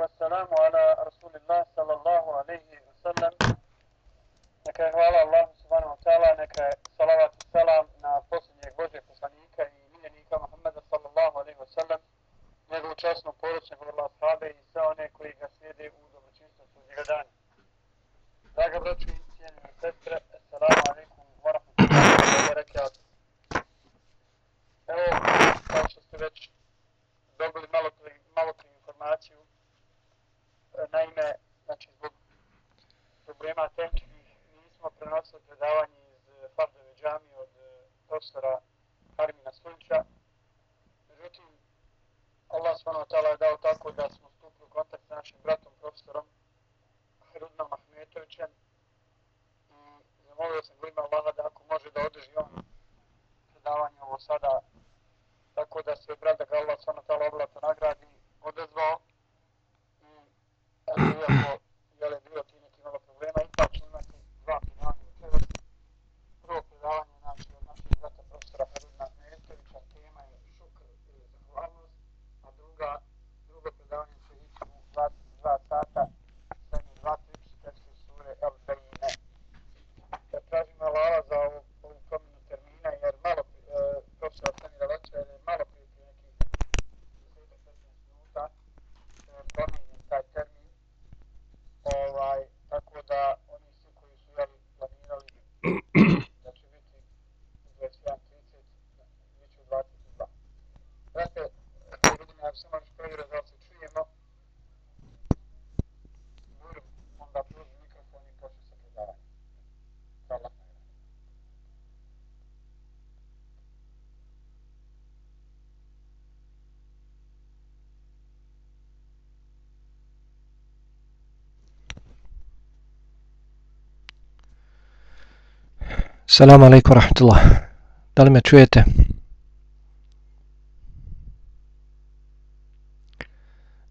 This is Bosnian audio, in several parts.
والسلام على Salam alaikum rahmatullah. Da li me čujete?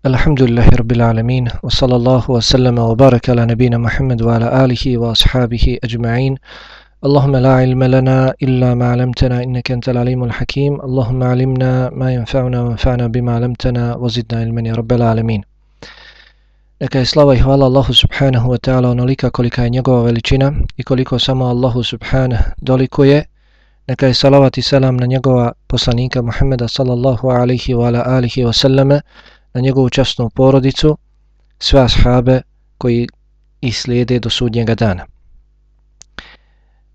Alhamdulillahi rabbil alamin. Wa sallallahu wa sallama wa baraka ala nabina Muhammad wa ala alihi wa ashabihi ajma'in. اللهم لا علم لنا إلا ما علمتنا إنك أنت العليم الحكيم اللهم علمنا ما ينفعنا وانفعنا بما علمتنا وزدنا علما يا رب العالمين Neka je slava i hvala Allahu subhanahu wa ta'ala onolika kolika je njegova veličina i koliko samo Allahu subhanahu dolikuje. Neka je salavat i selam na njegova poslanika Muhammeda sallallahu alihi wa ala alihi wa sallame, na njegovu častnu porodicu, sve ashabe koji i slijede do sudnjega dana.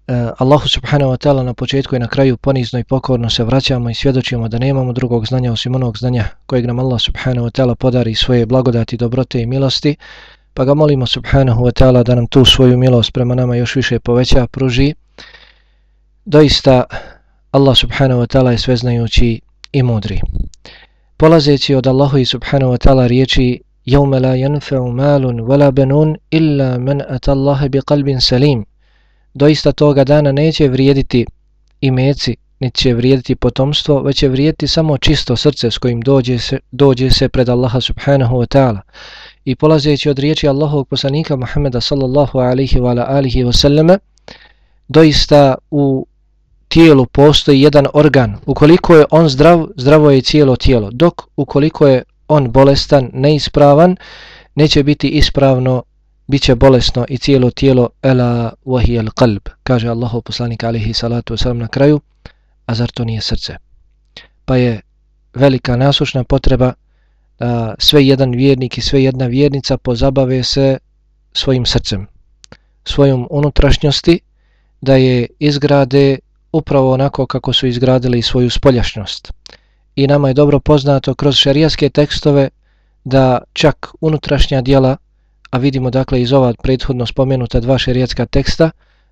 E, Allahu subhanahu wa ta'ala na početku i na kraju ponizno i pokorno se vraćamo i svjedočimo da nemamo drugog znanja osim onog znanja kojeg nam Allah subhanahu wa ta'ala podari svoje blagodati, dobrote i milosti, pa ga molimo subhanahu wa ta'ala da nam tu svoju milost prema nama još više poveća, pruži. Doista Allah subhanahu wa ta'ala je sveznajući i mudri. Polazeći od Allahu i subhanahu wa ta'ala riječi يَوْمَ لَا يَنْفَعُ مَالٌ وَلَا بَنُونَ إِلَّا مَنْ أَتَ اللَّهَ بِقَلْبٍ سَلِيمٍ Doista toga dana neće vrijediti imeci, niti će vrijediti potomstvo, već će vrijediti samo čisto srce s kojim dođe se, dođe se pred Allaha subhanahu wa ta'ala. I polazeći od riječi Allahovog poslanika Muhammeda sallallahu alihi wa alihi wa sallame, doista u tijelu postoji jedan organ. Ukoliko je on zdrav, zdravo je cijelo tijelo. Dok ukoliko je on bolestan, neispravan, neće biti ispravno, biće bolesno i cijelo tijelo ela wahiyal qalb, kaže Allahu poslanik alihi salatu wasalam na kraju, a zar to nije srce? Pa je velika nasušna potreba da sve jedan vjernik i sve jedna vjernica pozabave se svojim srcem, svojom unutrašnjosti, da je izgrade upravo onako kako su izgradili svoju spoljašnjost. I nama je dobro poznato kroz šarijaske tekstove da čak unutrašnja dijela, a vidimo dakle iz ova prethodno spomenuta dva šerijatska teksta,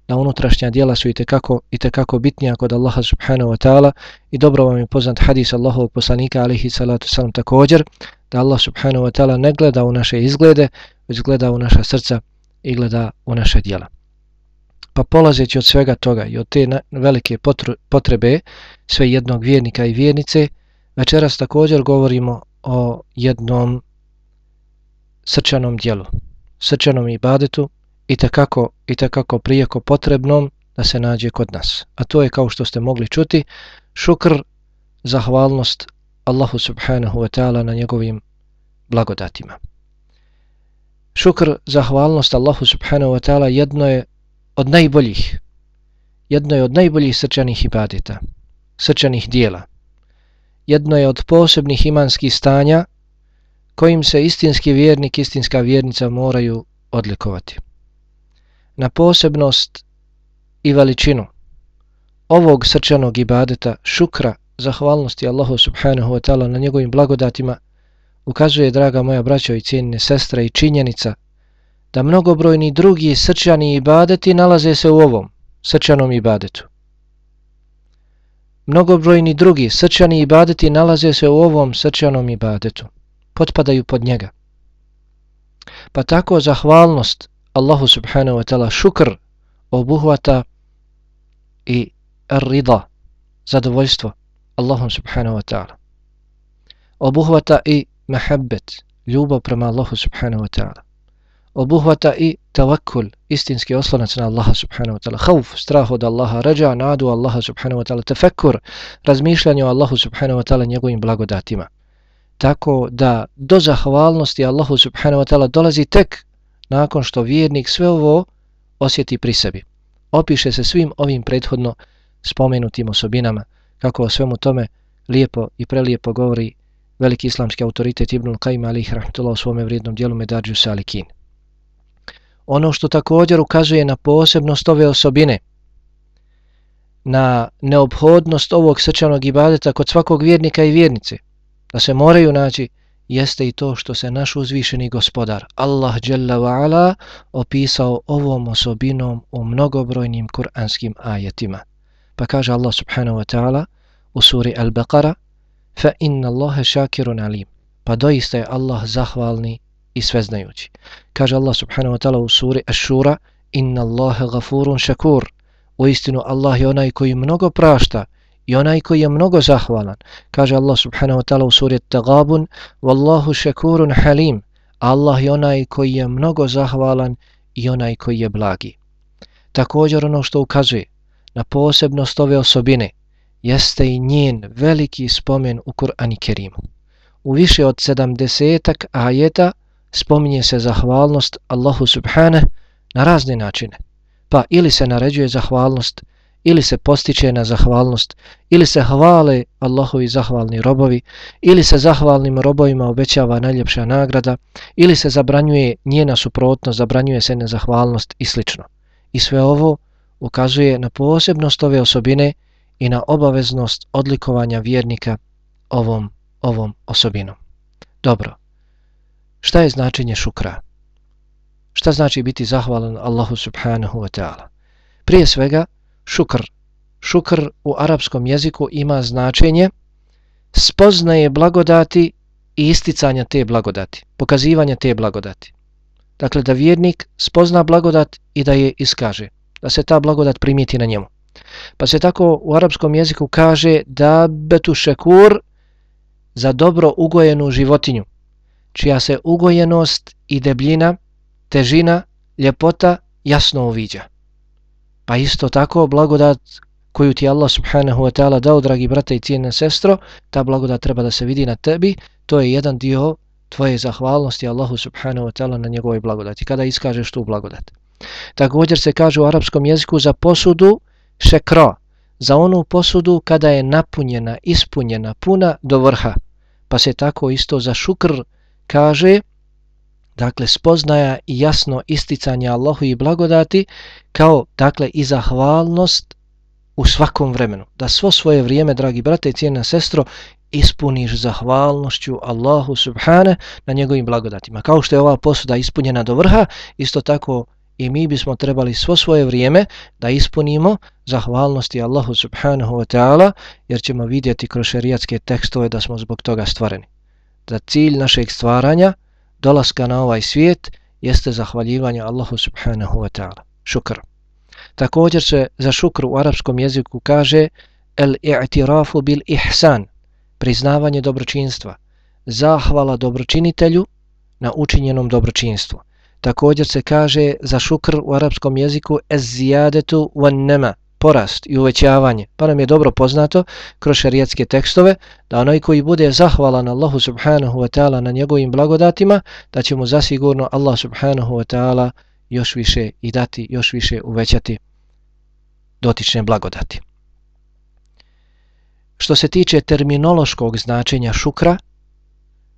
da unutrašnja dijela su i tekako, i tekako bitnija kod Allaha subhanahu wa ta'ala i dobro vam je poznat hadis Allahovog poslanika alihi salatu salam također, da Allah subhanahu wa ta'ala ne gleda u naše izglede, već gleda u naša srca i gleda u naše dijela. Pa polazeći od svega toga i od te velike potrebe sve jednog vjernika i vjernice, večeras također govorimo o jednom srčanom dijelu, srčanom ibadetu i takako, i takako prijeko potrebnom da se nađe kod nas. A to je kao što ste mogli čuti, šukr, zahvalnost Allahu subhanahu wa ta'ala na njegovim blagodatima. Šukr, zahvalnost Allahu subhanahu wa ta'ala jedno je od najboljih, jedno je od najboljih srčanih ibadeta, srčanih dijela. Jedno je od posebnih imanskih stanja kojim se istinski vjernik, istinska vjernica moraju odlikovati. Na posebnost i veličinu ovog srčanog ibadeta, šukra, zahvalnosti Allahu subhanahu wa ta'ala na njegovim blagodatima, ukazuje, draga moja braćo i cijenine sestre, i činjenica da mnogobrojni drugi srčani ibadeti nalaze se u ovom srčanom ibadetu. Mnogobrojni drugi srčani ibadeti nalaze se u ovom srčanom ibadetu. Potpadaju pod njega. Pa tako zahvalnost Allahu subhanahu wa ta'ala šukr obuhvata i rida, zadovoljstvo Allahu subhanahu wa ta'ala. Obuhvata i mahabbet, ljubav prema Allahu subhanahu wa ta'ala obuhvata i tavakkul, istinski oslonac na Allaha subhanahu wa ta'ala, hauf, strah od Allaha, rađa, nadu Allaha subhanahu wa ta'ala, Tefekkur, razmišljanje o Allahu subhanahu wa ta'ala njegovim blagodatima. Tako da do zahvalnosti Allahu subhanahu wa ta'ala dolazi tek nakon što vjernik sve ovo osjeti pri sebi. Opiše se svim ovim prethodno spomenutim osobinama, kako o svemu tome lijepo i prelijepo govori veliki islamski autoritet Ibnul Qaim alih rahmetullah u svome vrijednom dijelu Medarđu Salikin ono što također ukazuje na posebnost ove osobine, na neophodnost ovog srčanog ibadeta kod svakog vjernika i vjernice, da se moraju naći, jeste i to što se naš uzvišeni gospodar, Allah Jalla wa'ala, opisao ovom osobinom u mnogobrojnim kuranskim ajetima. Pa kaže Allah subhanahu wa ta'ala u suri Al-Baqara, fa inna Allahe šakirun alim. Pa doista je Allah zahvalni i sveznajući. Kaže Allah subhanahu wa ta'ala u suri Ash-Shura Inna Allahe gafurun šakur U istinu Allah je onaj koji mnogo prašta i onaj koji je mnogo zahvalan. Kaže Allah subhanahu wa ta'ala u suri Tagabun Wallahu shakurun halim Allah je onaj koji je mnogo zahvalan i onaj koji je blagi. Također ono što ukazuje na posebnost ove osobine jeste i njen veliki spomen u Kur'ani Kerimu. U više od sedamdesetak ajeta spominje se zahvalnost Allahu subhane na razne načine. Pa ili se naređuje zahvalnost ili se postiče na zahvalnost, ili se hvale Allahovi zahvalni robovi, ili se zahvalnim robovima obećava najljepša nagrada, ili se zabranjuje njena suprotnost, zabranjuje se nezahvalnost i sl. I sve ovo ukazuje na posebnost ove osobine i na obaveznost odlikovanja vjernika ovom, ovom osobinom. Dobro, šta je značenje šukra? Šta znači biti zahvalan Allahu subhanahu wa ta'ala? Prije svega, šukr. Šukr u arapskom jeziku ima značenje spoznaje blagodati i isticanja te blagodati, pokazivanja te blagodati. Dakle, da vjernik spozna blagodat i da je iskaže, da se ta blagodat primijeti na njemu. Pa se tako u arapskom jeziku kaže da betu šekur za dobro ugojenu životinju, čija se ugojenost i debljina, težina, ljepota jasno uviđa. Pa isto tako blagodat koju ti Allah subhanahu wa ta'ala dao, dragi brate i cijene sestro, ta blagodat treba da se vidi na tebi, to je jedan dio tvoje zahvalnosti Allahu subhanahu wa ta'ala na njegovoj blagodati, kada iskažeš tu blagodat. Također se kaže u arapskom jeziku za posudu šekra, za onu posudu kada je napunjena, ispunjena, puna do vrha. Pa se tako isto za šukr kaže, dakle spoznaja i jasno isticanje Allahu i blagodati kao dakle i zahvalnost u svakom vremenu. Da svo svoje vrijeme, dragi brate i cijena sestro, ispuniš zahvalnošću Allahu subhane na njegovim blagodatima. Kao što je ova posuda ispunjena do vrha, isto tako i mi bismo trebali svo svoje vrijeme da ispunimo zahvalnosti Allahu subhanahu wa ta'ala, jer ćemo vidjeti kroz šerijatske tekstove da smo zbog toga stvoreni. Da cilj našeg stvaranja, dolaska na ovaj svijet, jeste zahvaljivanje Allahu subhanahu wa ta'ala. Šukr. Također se za šukr u arapskom jeziku kaže el-i'tirafu bil ihsan, priznavanje dobročinstva, zahvala dobročinitelju na učinjenom dobročinstvu. Također se kaže za šukr u arapskom jeziku ez-zijadetu wan nema, porast i uvećavanje. Pa nam je dobro poznato kroz šarijatske tekstove da onaj koji bude zahvalan Allahu subhanahu wa ta'ala na njegovim blagodatima, da će mu zasigurno Allah subhanahu wa ta'ala još više i dati, još više uvećati dotične blagodati. Što se tiče terminološkog značenja šukra,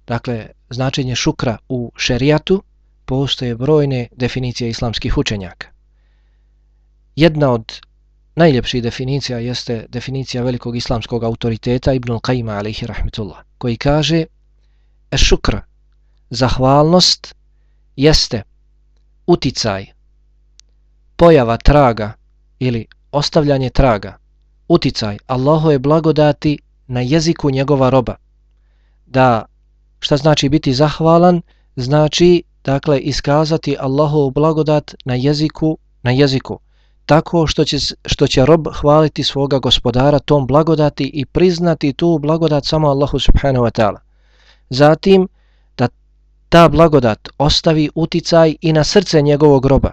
dakle značenje šukra u šerijatu, postoje brojne definicije islamskih učenjaka. Jedna od najljepših definicija jeste definicija velikog islamskog autoriteta Ibn Qajma alaihi rahmetullah, koji kaže e šukra, zahvalnost jeste uticaj, pojava traga ili ostavljanje traga, uticaj Allahove blagodati na jeziku njegova roba. Da, šta znači biti zahvalan, znači dakle iskazati Allahovu blagodat na jeziku, na jeziku tako što će, što će rob hvaliti svoga gospodara tom blagodati i priznati tu blagodat samo Allahu subhanahu wa ta'ala. Zatim, da ta blagodat ostavi uticaj i na srce njegovog roba,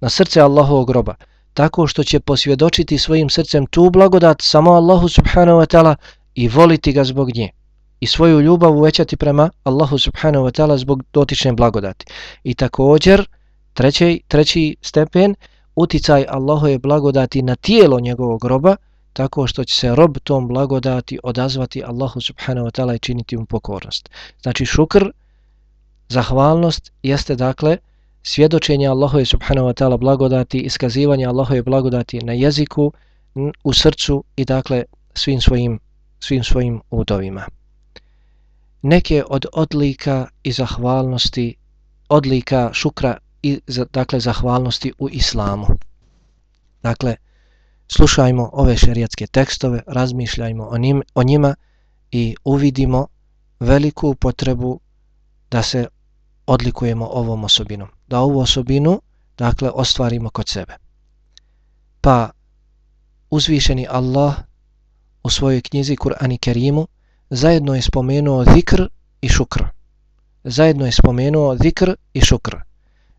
na srce Allahovog roba, tako što će posvjedočiti svojim srcem tu blagodat samo Allahu subhanahu wa ta'ala i voliti ga zbog nje i svoju ljubav uvećati prema Allahu subhanahu wa ta'ala zbog dotične blagodati. I također, treći, treći stepen, uticaj Allahove blagodati na tijelo njegovog roba, tako što će se rob tom blagodati odazvati Allahu subhanahu wa ta'ala i činiti mu pokornost. Znači šukr, zahvalnost, jeste dakle svjedočenje Allahove subhanahu wa ta'ala blagodati, iskazivanje Allahove blagodati na jeziku, u srcu i dakle svim svojim, svim svojim udovima. Neke od odlika i zahvalnosti, odlika šukra i dakle zahvalnosti u islamu. Dakle, slušajmo ove šerijatske tekstove, razmišljajmo o, njim, o njima i uvidimo veliku potrebu da se odlikujemo ovom osobinom. Da ovu osobinu, dakle, ostvarimo kod sebe. Pa, uzvišeni Allah u svojoj knjizi Kur'an i Kerimu zajedno je spomenuo zikr i šukr. Zajedno je spomenuo zikr i šukr.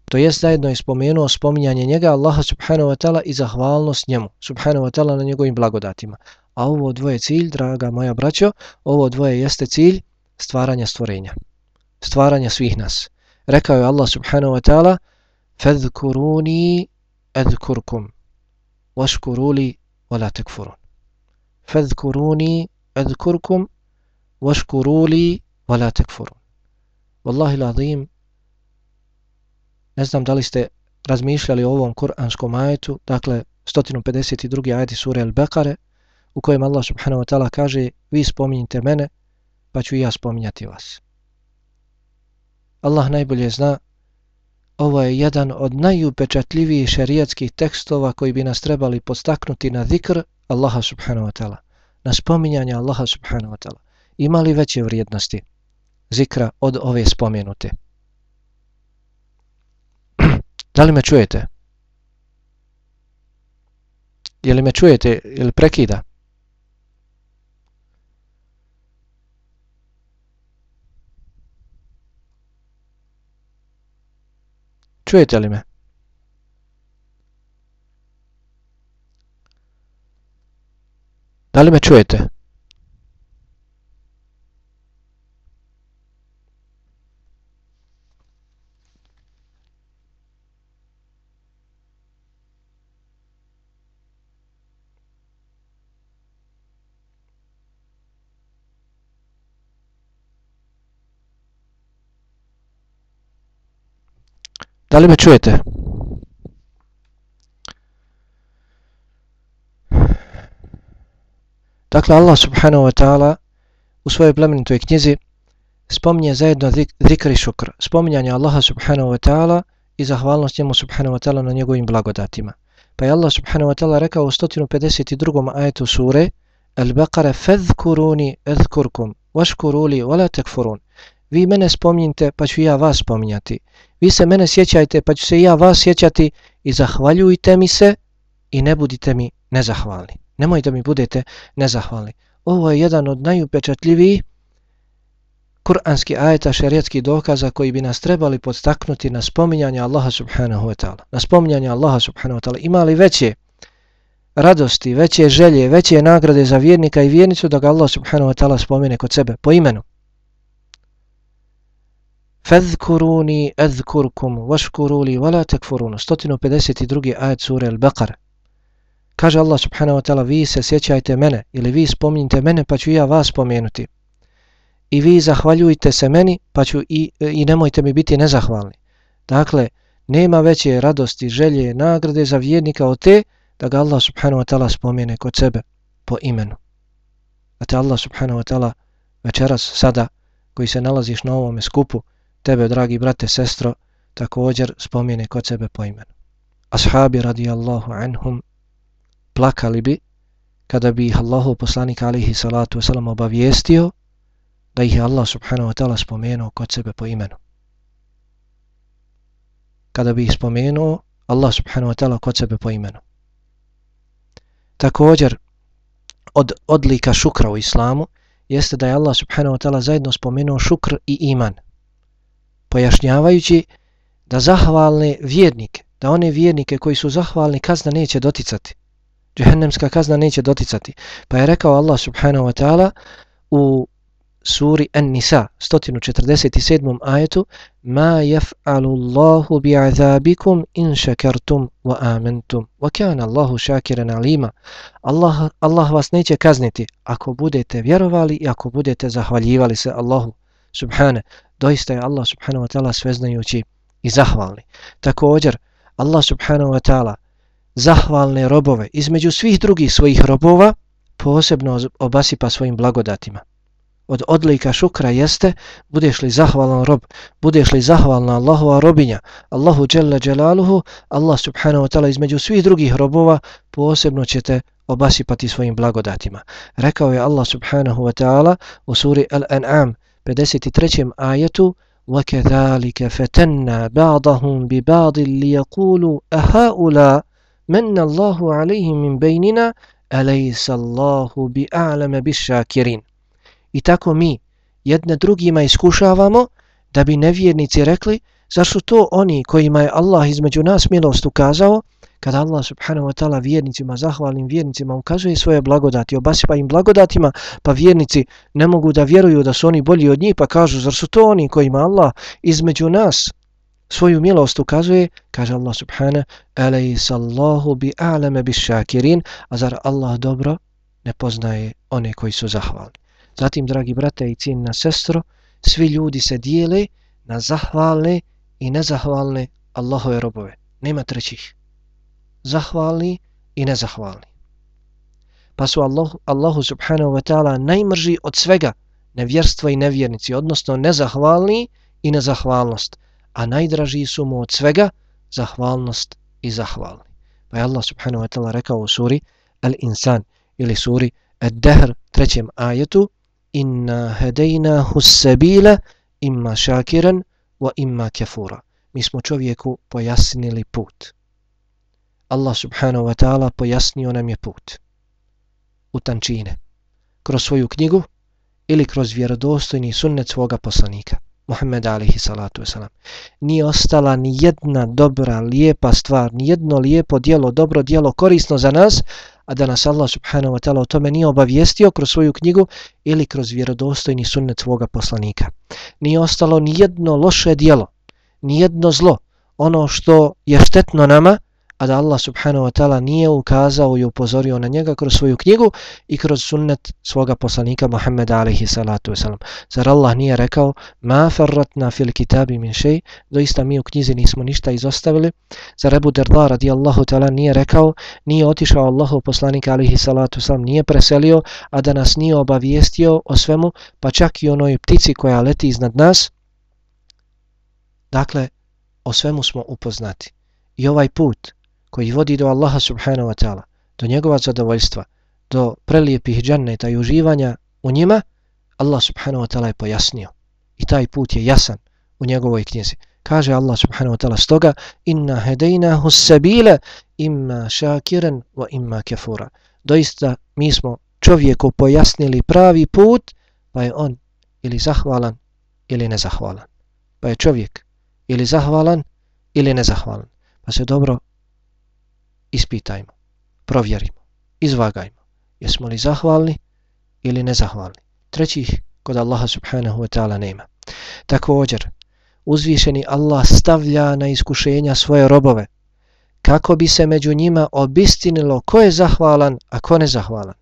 To jest zajedno je spomenuo spominjanje njega Allaha subhanahu wa ta'ala i zahvalnost njemu subhanahu wa ta'ala na njegovim blagodatima. A ovo dvoje cilj, draga moja braćo, ovo dvoje jeste cilj stvaranja stvorenja. Stvaranja svih nas. Rekao je Allah subhanahu wa ta'ala فَذْكُرُونِي أَذْكُرْكُمْ وَشْكُرُولِي ولا تكفرون فاذكروني أذكركم واشكروا لي ولا تكفرون والله العظيم ne znam da li ste razmišljali o ovom kuranskom ajetu, dakle 152. ajeti sure Al-Bekare, u kojem Allah subhanahu wa ta'ala kaže vi spominjite mene, pa ću i ja spominjati vas. Allah najbolje zna, ovo je jedan od najupečatljivijih šerijatskih tekstova koji bi nas trebali podstaknuti na zikr Allaha subhanahu wa ta'ala, na spominjanje Allaha subhanahu wa ta'ala. Ima li veće vrijednosti zikra od ove spomenute? Da li me čujete? Je li me čujete ili prekida? Čujete li me? Da li me čujete? Da li me čujete? Dakle, Allah subhanahu wa ta'ala u svojoj plemenitoj knjizi spominje zajedno zikr i šukr, spominjanje Allaha subhanahu wa ta'ala i zahvalnost njemu subhanahu wa ta'ala na njegovim blagodatima. Pa je Allah subhanahu wa ta'ala rekao u 152. ajetu sure Al-Baqara fadhkuruni adhkurkum washkuruli wala takfurun. Vi mene spominjite pa ću ja vas spominjati. Vi se mene sjećajte pa ću se ja vas sjećati i zahvaljujte mi se i ne budite mi nezahvalni. Nemojte mi budete nezahvalni. Ovo je jedan od najupečatljivijih kuranski ajeta šerijetski dokaza koji bi nas trebali podstaknuti na spominjanje Allaha subhanahu wa ta'ala. Na spominjanje Allaha subhanahu wa ta'ala. Ima li veće radosti, veće želje, veće nagrade za vjernika i vjernicu da ga Allah subhanahu wa ta'ala spomene kod sebe po imenu. Fadhkuruni adhkurkum washkuruli wala takfurun. 152. ajet sure Al-Baqara. Kaže Allah subhanahu wa ta'ala, vi se sjećajte mene ili vi spominjite mene pa ću ja vas spomenuti. I vi zahvaljujte se meni pa ću i, i nemojte mi biti nezahvalni. Dakle, nema veće radosti, želje, nagrade za vjernika od te da ga Allah subhanahu wa ta'ala spomene kod sebe po imenu. A te Allah subhanahu wa ta'ala večeras sada koji se nalaziš na ovome skupu tebe, dragi brate, sestro, također spomene kod sebe po imenu. Ashabi radijallahu anhum plakali bi kada bi ih Allahu poslanik alihi salatu wasalam obavijestio da ih je Allah subhanahu wa ta'ala spomenuo kod sebe po imenu. Kada bi ih spomenuo Allah subhanahu wa ta'ala kod sebe po imenu. Također, od odlika šukra u islamu jeste da je Allah subhanahu wa ta'ala zajedno spomenuo šukr i iman – pojašnjavajući da zahvalne vjernike, da one vjernike koji su zahvalni kazna neće doticati. Džehennemska kazna neće doticati. Pa je rekao Allah subhanahu wa ta'ala u suri An-Nisa 147. ajetu Ma jaf'alu Allahu bi'azabikum in šakartum wa amantum wa kana Allahu šakiran alima Allah, Allah vas neće kazniti ako budete vjerovali i ako budete zahvaljivali se Allahu subhane doista je Allah subhanahu wa ta'ala sveznajući i zahvalni. Također, Allah subhanahu wa ta'ala zahvalne robove između svih drugih svojih robova posebno obasipa svojim blagodatima. Od odlika šukra jeste, budeš li zahvalan rob, budeš li zahvalna Allahova robinja, Allahu dželle dželaluhu, Allah subhanahu wa ta'ala između svih drugih robova posebno će te obasipati svojim blagodatima. Rekao je Allah subhanahu wa ta'ala u suri Al-An'am 53. ajetu وَكَذَلِكَ فَتَنَّا بَعْضَهُمْ بِبَعْضٍ لِيَقُولُوا أَهَاُلَا مَنَّ اللَّهُ عَلَيْهِمْ مِنْ بَيْنِنَا أَلَيْسَ اللَّهُ بِأَعْلَمَ بِالشَّاكِرِينَ I tako mi jedne drugima iskušavamo da bi nevjernici rekli zar su to oni kojima je Allah između nas milost ukazao kada Allah subhanahu wa ta'ala vjernicima, zahvalnim vjernicima ukazuje svoje blagodati, obasipa im blagodatima, pa vjernici ne mogu da vjeruju da su oni bolji od njih, pa kažu, zar su to oni kojima Allah između nas svoju milost ukazuje, kaže Allah subhana, Elejsa Allahu bi a'lame bi šakirin, a zar Allah dobro ne poznaje one koji su zahvalni. Zatim, dragi brate i cijenina sestro, svi ljudi se dijele na zahvalne i nezahvalne Allahove robove. Nema trećih. Zahvalni i nezahvalni. Pa su Allah, Allahu subhanahu wa ta'ala najmrži od svega nevjerstva i nevjernici, odnosno nezahvalni i nezahvalnost. A najdraži su mu od svega zahvalnost i zahvalni. Pa je Allah subhanahu wa ta'ala rekao u suri Al-Insan ili suri Ad-Dahr trećem ajetu Inna hedejnahu sebile imma šakiran wa imma kefura. Mi smo čovjeku pojasnili put. Allah subhanahu wa ta'ala pojasnio nam je put. U tančine. Kroz svoju knjigu ili kroz vjerodostojni sunnet svoga poslanika. Muhammed alihi salatu wasalam. Nije ostala ni jedna dobra, lijepa stvar, ni jedno lijepo dijelo, dobro dijelo, korisno za nas, a da nas Allah subhanahu wa ta'ala o tome nije obavijestio kroz svoju knjigu ili kroz vjerodostojni sunnet svoga poslanika. Nije ostalo ni jedno loše dijelo, ni jedno zlo, ono što je štetno nama, a da Allah subhanahu wa ta'ala nije ukazao i upozorio na njega kroz svoju knjigu i kroz sunnet svoga poslanika Muhammeda alaihi salatu wasalam. Zar Allah nije rekao ma farratna fil kitabi min šej, doista mi u knjizi nismo ništa izostavili. Zar Ebu Derda radijallahu ta'ala nije rekao, nije otišao Allahu poslanika alaihi salatu wasalam, nije preselio, a da nas nije obavijestio o svemu, pa čak i onoj ptici koja leti iznad nas. Dakle, o svemu smo upoznati. I ovaj put, koji vodi do Allaha subhanahu wa ta'ala, do njegova zadovoljstva, do prelijepih dženneta i uživanja u njima, Allah subhanahu wa ta'ala je pojasnio. I taj put je jasan u njegovoj knjizi. Kaže Allah subhanahu wa ta'ala stoga, inna hedejnahu sabile imma šakiran wa imma kefura. Doista mi smo čovjeku pojasnili pravi put, pa je on ili zahvalan ili nezahvalan. Pa je čovjek ili zahvalan ili nezahvalan. Pa se dobro ispitajmo, provjerimo, izvagajmo. Jesmo li zahvalni ili nezahvalni? Trećih kod Allaha subhanahu wa ta'ala nema. Također, uzvišeni Allah stavlja na iskušenja svoje robove kako bi se među njima obistinilo ko je zahvalan, a ko nezahvalan.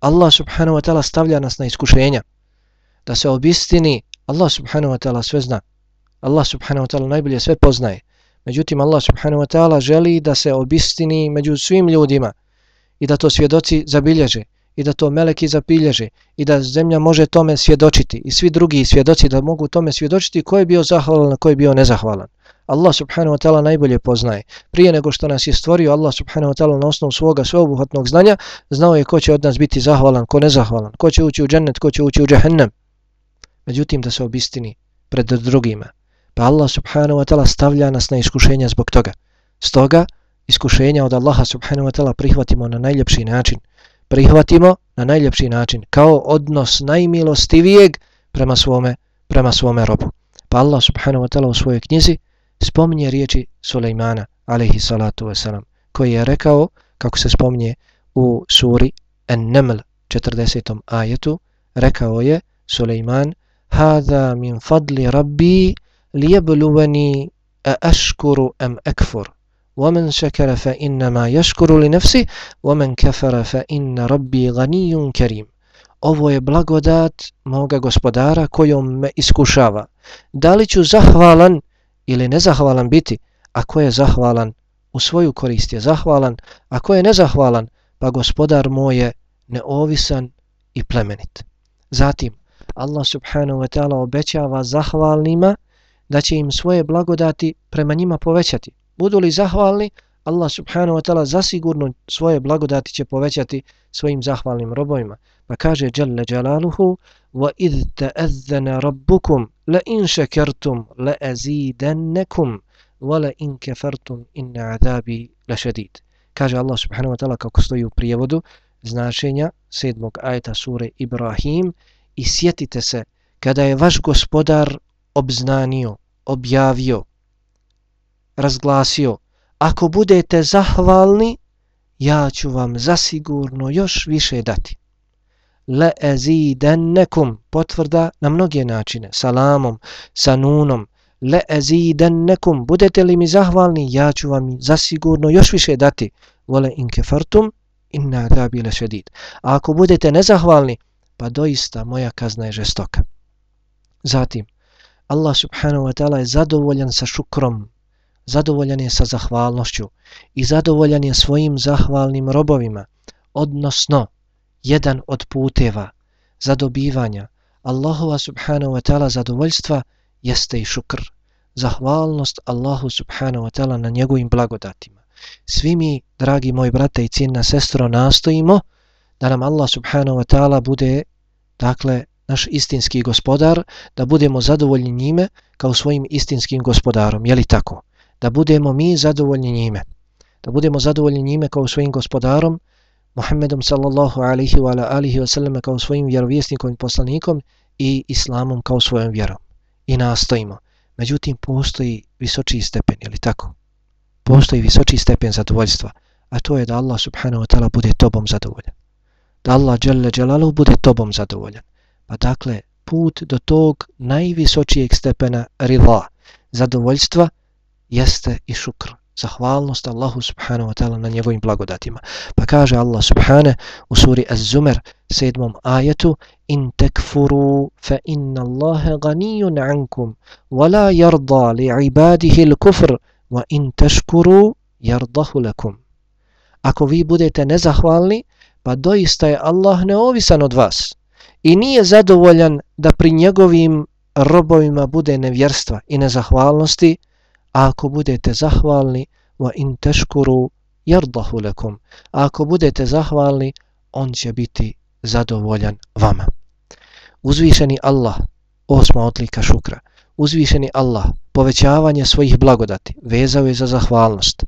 Allah subhanahu wa ta'ala stavlja nas na iskušenja da se obistini Allah subhanahu wa ta'ala sve zna. Allah subhanahu wa ta'ala najbolje sve poznaje. Međutim, Allah subhanahu wa ta'ala želi da se obistini među svim ljudima i da to svjedoci zabilježe i da to meleki zabilježe i da zemlja može tome svjedočiti i svi drugi svjedoci da mogu tome svjedočiti ko je bio zahvalan a ko je bio nezahvalan. Allah subhanahu wa ta'ala najbolje poznaje. Prije nego što nas je stvorio Allah subhanahu wa ta'ala na osnovu svoga sveobuhvatnog znanja, znao je ko će od nas biti zahvalan, ko nezahvalan, ko će ući u džennet, ko će ući u džahennem. Međutim, da se obistini pred drugima. Pa Allah subhanahu wa ta'ala stavlja nas na iskušenja zbog toga. Stoga, iskušenja od Allaha subhanahu wa ta'ala prihvatimo na najljepši način. Prihvatimo na najljepši način, kao odnos najmilostivijeg prema svome, prema svome robu. Pa Allah subhanahu wa ta'ala u svojoj knjizi spominje riječi Sulejmana, alaihi salatu wasalam, koji je rekao, kako se spominje u suri An-Naml 40. ajetu, rekao je Sulejman, Hada min fadli rabbi ليبلوني أأشكر أم أكفر ومن شكر فإنما يشكر لنفسه ومن كفر فإن ربي غني كريم Ovo je blagodat moga gospodara kojom me iskušava. Da li ću zahvalan ili nezahvalan biti? Ako je zahvalan, u svoju korist je zahvalan. Ako je nezahvalan, pa gospodar moj je neovisan i plemenit. Zatim, Allah subhanahu wa ta'ala obećava zahvalnima da će im svoje blagodati prema njima povećati. Budu li zahvalni, Allah subhanahu wa ta'ala zasigurno svoje blagodati će povećati svojim zahvalnim robovima. Pa kaže Jalla Jalaluhu وَإِذْ تَأَذَّنَ رَبُّكُمْ rabbukum la in وَلَإِنْ la azidannakum عَذَابِي la in inna azabi la. Kaže Allah subhanahu wa ta'ala kako stoji u prijevodu značenja sedmog ajeta sure Ibrahim i sjetite se kada je vaš gospodar obznanio, objavio, razglasio, ako budete zahvalni, ja ću vam zasigurno još više dati. Le ezidennekum potvrda na mnoge načine, salamom, sa nunom, le ezidennekum, budete li mi zahvalni, ja ću vam zasigurno još više dati. Vole in kefartum, inna adabi le šedid. A ako budete nezahvalni, pa doista moja kazna je žestoka. Zatim, Allah subhanahu wa ta'ala je zadovoljan sa šukrom, zadovoljan je sa zahvalnošću i zadovoljan je svojim zahvalnim robovima, odnosno jedan od puteva zadobivanja Allahova subhanahu wa ta'ala zadovoljstva jeste i šukr, zahvalnost Allahu subhanahu wa ta'ala na njegovim blagodatima. Svi mi, dragi moji brate i cijena sestro, nastojimo da nam Allah subhanahu wa ta'ala bude, dakle, naš istinski gospodar, da budemo zadovoljni njime kao svojim istinskim gospodarom. Je li tako? Da budemo mi zadovoljni njime. Da budemo zadovoljni njime kao svojim gospodarom, Muhammedom sallallahu alihi wa alihi wa sallam kao svojim vjerovjesnikom i poslanikom i islamom kao svojom vjerom. I nastojimo. Međutim, postoji visočiji stepen, je li tako? Postoji visočiji stepen zadovoljstva, a to je da Allah subhanahu wa ta'ala bude tobom zadovoljan. Da Allah jalla jalalu bude tobom zadovoljan. Pa dakle, put do tog najvisočijeg stepena rila, zadovoljstva, jeste i šukr, zahvalnost Allahu subhanahu wa ta'ala na njegovim blagodatima. Pa kaže Allah subhane u suri Az-Zumer, sedmom ajetu, in tekfuru fa inna Allahe ganijun ankum, wa la jarda li ibadihi l-kufr, wa in teškuru jardahu lakum. Ako vi budete nezahvalni, pa doista je Allah neovisan od vas i nije zadovoljan da pri njegovim robovima bude nevjerstva i nezahvalnosti, a ako budete zahvalni, wa in teškuru jardahu lakum. A ako budete zahvalni, on će biti zadovoljan vama. Uzvišeni Allah, osma odlika šukra, uzvišeni Allah, povećavanje svojih blagodati, vezao je za zahvalnost.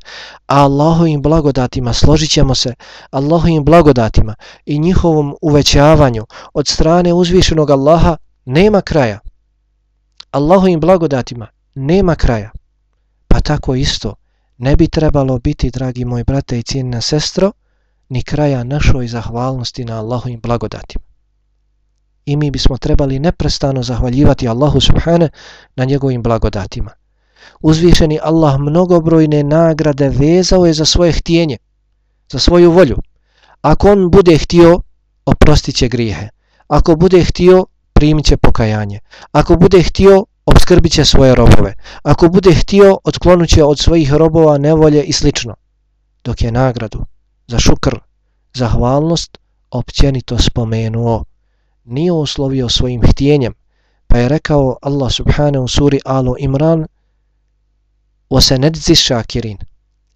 A Allahovim blagodatima, složit ćemo se, Allahovim blagodatima i njihovom uvećavanju od strane uzvišenog Allaha nema kraja. Allahovim blagodatima nema kraja. Pa tako isto, ne bi trebalo biti, dragi moji brate i cijenina sestro, ni kraja našoj zahvalnosti na Allahovim blagodatima. I mi bismo trebali neprestano zahvaljivati Allahu subhane na njegovim blagodatima. Uzvišeni Allah mnogobrojne nagrade vezao je za svoje htjenje, za svoju volju. Ako on bude htio, oprostit će grijehe. Ako bude htio, primit će pokajanje. Ako bude htio, obskrbit će svoje robove. Ako bude htio, otklonut će od svojih robova nevolje i slično. Dok je nagradu za šukr, za hvalnost, općenito spomenuo Nije uslovio svojim htjenjem, pa je rekao Allah subhanahu u suri Alu Imran وَسَنَدْزِ شَاكِرِينَ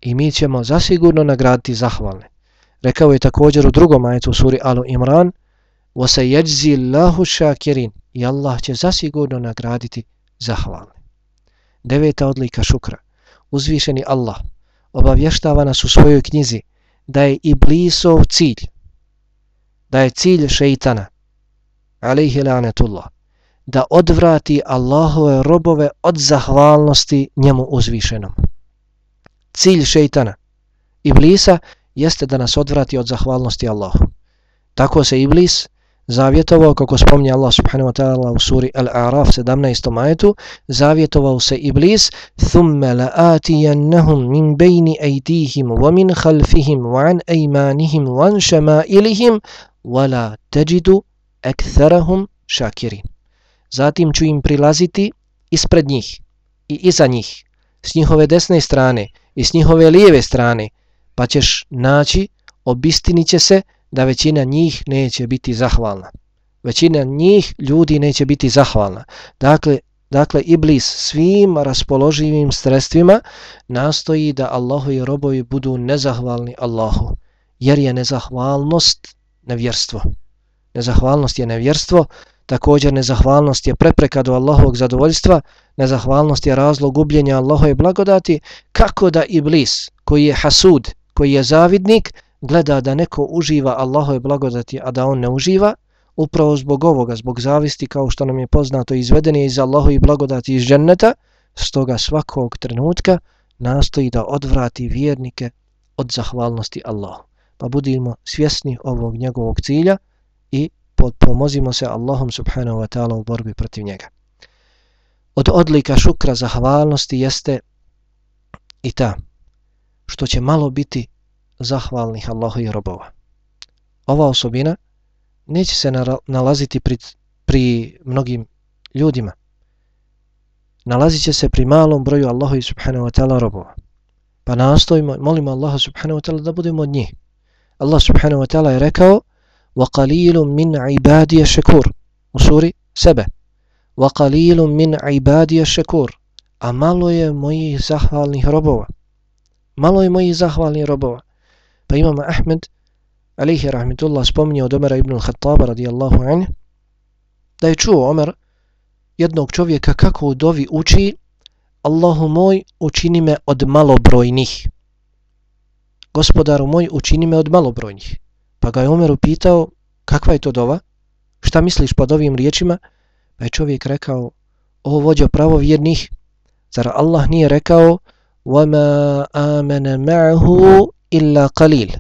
I mi ćemo zasigurno nagraditi zahvalne. Rekao je također u drugom ajetu u suri Alu Imran وَسَيَجْزِ اللَّهُ شَاكِرِينَ I Allah će zasigurno nagraditi zahvalne. Deveta odlika šukra. Uzvišeni Allah obavještava nas u svojoj knjizi da je iblisov cilj, da je cilj šeitana, alaihi lanetullah, da odvrati Allahove robove od zahvalnosti njemu uzvišenom. Cilj šeitana, iblisa, jeste da nas odvrati od zahvalnosti Allahu. Tako se iblis zavjetovao, kako spomnje Allah subhanahu wa ta'ala u suri Al-A'raf 17. majetu, zavjetovao se Iblis, thumme la'atijannahum min bejni ejdihim, wa min khalfihim, wa an ejmanihim, wa an šamailihim, wa šakirin. Zatim ću im prilaziti ispred njih i iza njih, s njihove desne strane i s njihove lijeve strane, pa ćeš naći, obistinit će se, da većina njih neće biti zahvalna. Većina njih ljudi neće biti zahvalna. Dakle, dakle Iblis svim raspoloživim sredstvima nastoji da Allahu i robovi budu nezahvalni Allahu. Jer je nezahvalnost nevjerstvo. Nezahvalnost je nevjerstvo, također nezahvalnost je prepreka do Allahovog zadovoljstva, nezahvalnost je razlog gubljenja Allahove blagodati, kako da Iblis, koji je hasud, koji je zavidnik, gleda da neko uživa Allahove blagodati, a da on ne uživa, upravo zbog ovoga, zbog zavisti, kao što nam je poznato, izveden je iz Allahove blagodati iz dženneta, stoga svakog trenutka nastoji da odvrati vjernike od zahvalnosti Allahu. Pa budimo svjesni ovog njegovog cilja i pomozimo se Allahom subhanahu wa ta'ala u borbi protiv njega. od odlika šukra zahvalnosti jeste i ta što će malo biti zahvalnih Allahu i robova. Ova osobina neće se nalaziti pri, pri mnogim ljudima. Nalazit će se pri malom broju Allahu i subhanahu wa ta'ala robova. Pa nastojimo, molimo Allaha subhanahu wa ta'ala da budemo od njih. Allah subhanahu wa ta'ala je rekao وَقَلِيلٌ مِنْ عِبَادِيَ شَكُورٌ u suri sebe. وَقَلِيلٌ مِنْ عِبَادِيَ شَكُورٌ A malo je mojih zahvalnih robova. Malo je mojih zahvalnih robova. Pa imam Ahmed, alihi rahmetullah, spominje od Omera ibn Khattaba radijallahu anhu, da je čuo Omer jednog čovjeka kako u dovi uči Allahu moj učini me od malobrojnih. Gospodaru moj učini me od malobrojnih. Pa ga je Omer upitao kakva je to dova? Šta misliš pod ovim riječima? Pa je čovjek rekao o vođo pravovjernih. Zar Allah nije rekao وَمَا آمَنَ مَعْهُ إِلَّا قَلِيلٌ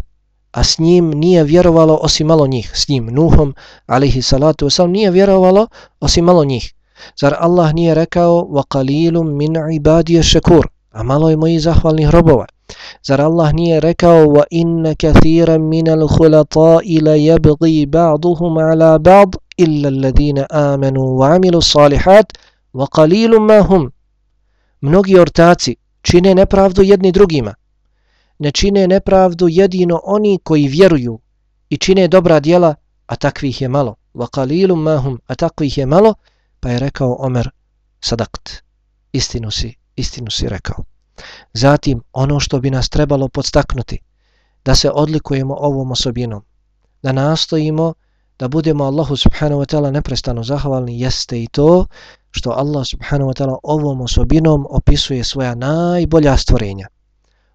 a s njim nije vjerovalo osim malo njih, s njim Nuhom, alihi salatu wasalam, nije vjerovalo osim malo njih. Zar Allah nije rekao وَقَلِيلٌ مِنْ عِبَادِيَ شَكُورٌ a malo je mojih zahvalnih robova. Zar Allah nije rekao wa inna kathiran min al-khulata ila yabghi ba'duhum ala ba'd illa alladhina amanu wa amilu salihat wa qalilun ma hum. Mnogi ortaci čine nepravdu jedni drugima. Ne čine nepravdu jedino oni koji vjeruju i čine dobra djela a takvih je malo. Wa qalilun ma hum a takvih je malo pa je rekao Omer sadakt istinu si istinu si rekao. Zatim, ono što bi nas trebalo podstaknuti, da se odlikujemo ovom osobinom, da nastojimo da budemo Allahu subhanahu wa ta'ala neprestano zahvalni, jeste i to što Allah subhanahu wa ta'ala ovom osobinom opisuje svoja najbolja stvorenja.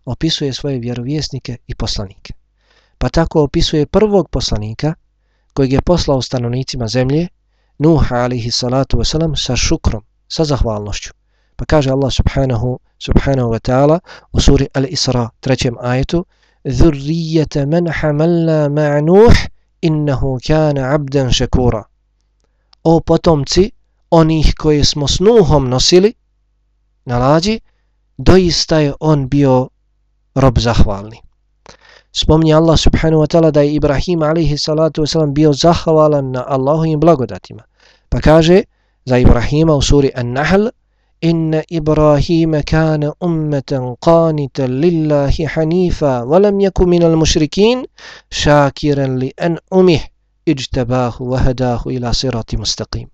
Opisuje svoje vjerovjesnike i poslanike. Pa tako opisuje prvog poslanika kojeg je poslao stanovnicima zemlje, Nuh alihi salatu wasalam, sa šukrom, sa zahvalnošću. Pa kaže Allah subhanahu, subhanahu wa ta'ala u suri Al-Isra, trećem ajetu, ذُرِّيَّةَ مَنْ حَمَلْنَا مَعْ نُوحِ إِنَّهُ كَانَ عَبْدًا شَكُورًا O potomci onih koje smo s Nuhom nosili na lađi, doista je on bio rob zahvalni. Spomni Allah subhanahu wa ta'ala da je Ibrahim alaihi salatu wasalam bio zahvalan na Allahovim blagodatima. Pa kaže za Ibrahima u suri An-Nahl إن إبراهيم kana ummatan qanitan lillahi حنيفا ولم يكن minal المشركين شاكرا li an umih إلى صراط ila sirati mustaqim.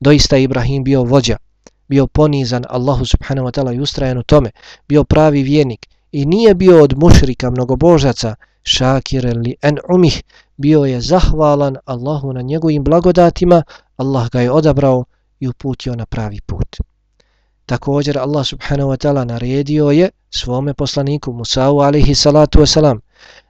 بيو Ibrahim bio vođa, bio ponizan Allahu subhanahu wa ta'ala i ustrajan u tome, bio pravi vjernik i nije bio od mušrika mnogobožaca šakiren li an umih, bio je zahvalan Allahu na njegovim blagodatima, Allah ga je odabrao i uputio na pravi put. Također Allah subhanahu wa ta'ala naredio je svome poslaniku Musa'u alihi salatu wasalam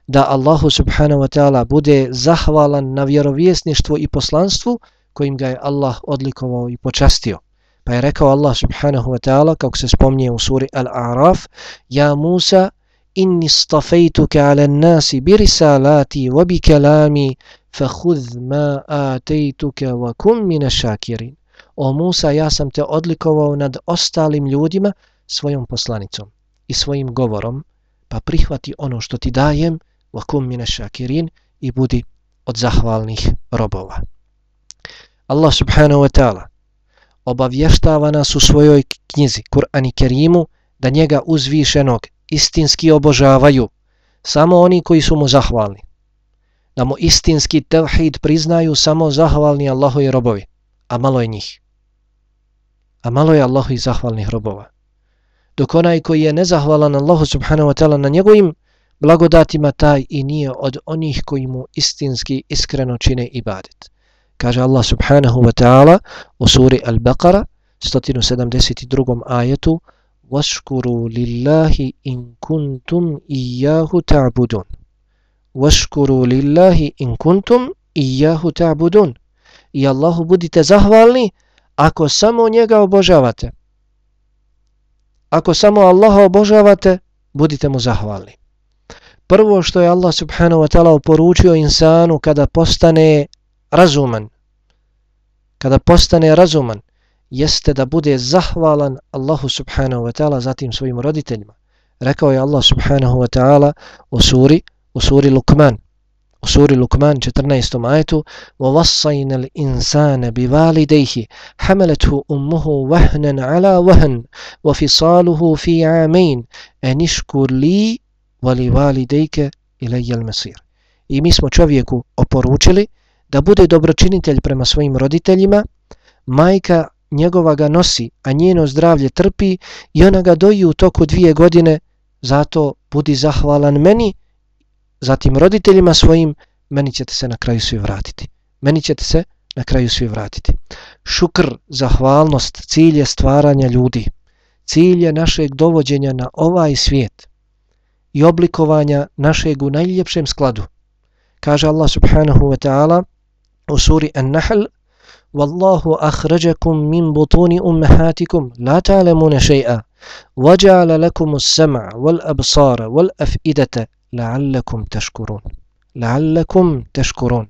da Allahu subhanahu wa ta'ala bude zahvalan na vjerovjesništvu i poslanstvu kojim ga je Allah odlikovao i počastio. Pa je rekao Allah subhanahu wa ta'ala, kako se spomnije u suri Al-A'raf, Ja Musa, inni stafejtuke ala nasi bi risalati wa bi kalami, fa hudh ma atejtuke wa kum mine šakirin. O Musa, ja sam te odlikovao nad ostalim ljudima svojom poslanicom i svojim govorom, pa prihvati ono što ti dajem, wa kum mine šakirin, i budi od zahvalnih robova. Allah subhanahu wa ta'ala obavještava nas u svojoj knjizi Kur'an i Kerimu da njega uzvišenog istinski obožavaju samo oni koji su mu zahvalni. Da mu istinski tevhid priznaju samo zahvalni Allahu i robovi, a malo je njih A malo je Allahu i zahvalnih robova. Dok onaj koji je nezahvalan Allahu subhanahu wa ta'ala na njegovim blagodatima taj i nije od onih koji mu istinski iskreno čine ibadet. Kaže Allah subhanahu wa ta'ala u suri Al-Baqara 172. ajetu وَشْكُرُوا لِلَّهِ إِن كُنْتُمْ إِيَّاهُ تَعْبُدُونَ وَشْكُرُوا لِلَّهِ إِن كُنْتُمْ إِيَّاهُ تَعْبُدُونَ I Allahu budite zahvalni ako samo njega obožavate. Ako samo Allaha obožavate, budite mu zahvalni. Prvo što je Allah subhanahu wa ta'ala poručio insanu kada postane razuman. Kada postane razuman jeste da bude zahvalan Allahu subhanahu wa ta'ala zatim svojim roditeljima. Rekao je Allah subhanahu wa ta'ala u suri, u suri Lukman, u suri Lukman 14. ajetu وَوَصَّيْنَ الْإِنسَانَ بِوَالِدَيْهِ حَمَلَتْهُ أُمُّهُ وَهْنًا عَلَى وَهْنٍ وَفِصَالُهُ فِي عَامَيْنِ أَنِشْكُرْ لِي وَلِوَالِدَيْكَ إِلَيَّ الْمَسِيرِ I mi smo čovjeku oporučili da bude dobročinitelj prema svojim roditeljima, majka njegova ga nosi, a njeno zdravlje trpi i ona ga doji u toku dvije godine, zato budi zahvalan meni, zatim roditeljima svojim, meni ćete se na kraju svi vratiti. Meni ćete se na kraju svi vratiti. Šukr, zahvalnost, cilj je stvaranja ljudi. Cilj je našeg dovođenja na ovaj svijet i oblikovanja našeg u najljepšem skladu. Kaže Allah subhanahu wa ta'ala u suri An-Nahl والله أخرجكم من بطون أمهاتكم لا تعلمون شيئا وجعل لكم السمع والأبصار والأفئدة la'allakum tashkurun. La'allakum tashkurun.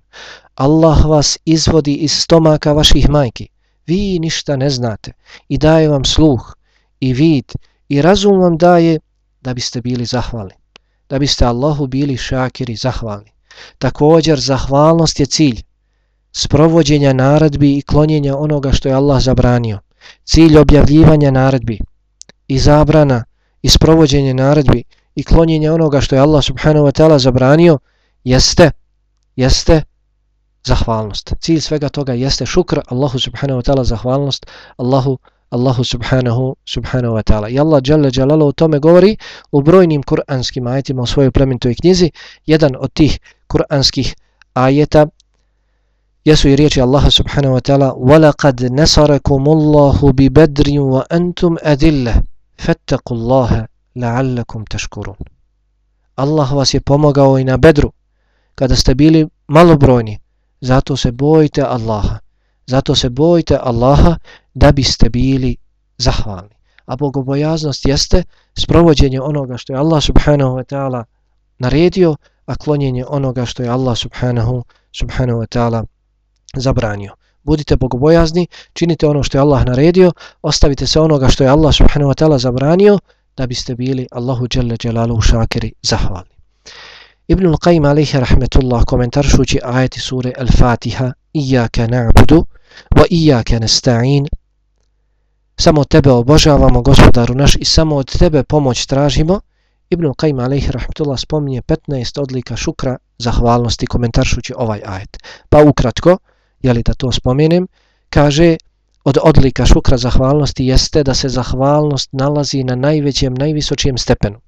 Allah vas izvodi iz stomaka vaših majki. Vi ništa ne znate i daje vam sluh i vid i razum vam daje da biste bili zahvalni da biste Allahu bili šakiri zahvalni. Također zahvalnost je cilj sprovođenja naredbi i klonjenja onoga što je Allah zabranio. Cilj objavljivanja naredbi i zabrana i sprovođenje naredbi i klonjenja onoga što je Allah subhanahu wa ta'ala zabranio jeste jeste zahvalnost. Cilj svega toga jeste šukr Allahu subhanahu wa ta'ala zahvalnost Allahu Allahu subhanahu subhanahu wa ta'ala. I Allah dželle dželalo o tome govori u brojnim kuranskim ajetima u svojoj plemenitoj knjizi. Jedan od tih kuranskih ajeta jesu i riječi Allaha subhanahu wa ta'ala وَلَقَدْ نَصَرَكُمُ اللَّهُ بِبَدْرٍ وَأَنْتُمْ أَذِلَّ فَاتَّقُوا اللَّهَ la'allakum tashkurun. Allah vas je pomogao i na bedru, kada ste bili malobrojni, zato se bojite Allaha, zato se bojite Allaha da biste bili zahvalni. A bogobojaznost jeste sprovođenje onoga što je Allah subhanahu wa ta'ala naredio, a klonjenje onoga što je Allah subhanahu, subhanahu wa ta'ala zabranio. Budite bogobojazni, činite ono što je Allah naredio, ostavite se onoga što je Allah subhanahu wa ta'ala zabranio, da biste bili Allahu dželle dželalu šakiri zahvalni. Ibnul Qayyim alejhi rahmetullah komentaršući ajeti sure Al-Fatiha Iyaka na'budu wa iyaka nasta'in Samo tebe obožavamo, gospodaru naš, i samo od tebe pomoć tražimo. Ibnul Qayyim alejhi rahmetullah spominje 15 odlika šukra zahvalnosti komentaršući ovaj ajet. Pa ukratko, jeli da to spomenem, kaže od odlika šukra zahvalnosti jeste da se zahvalnost nalazi na najvećem, najvisočijem stepenu.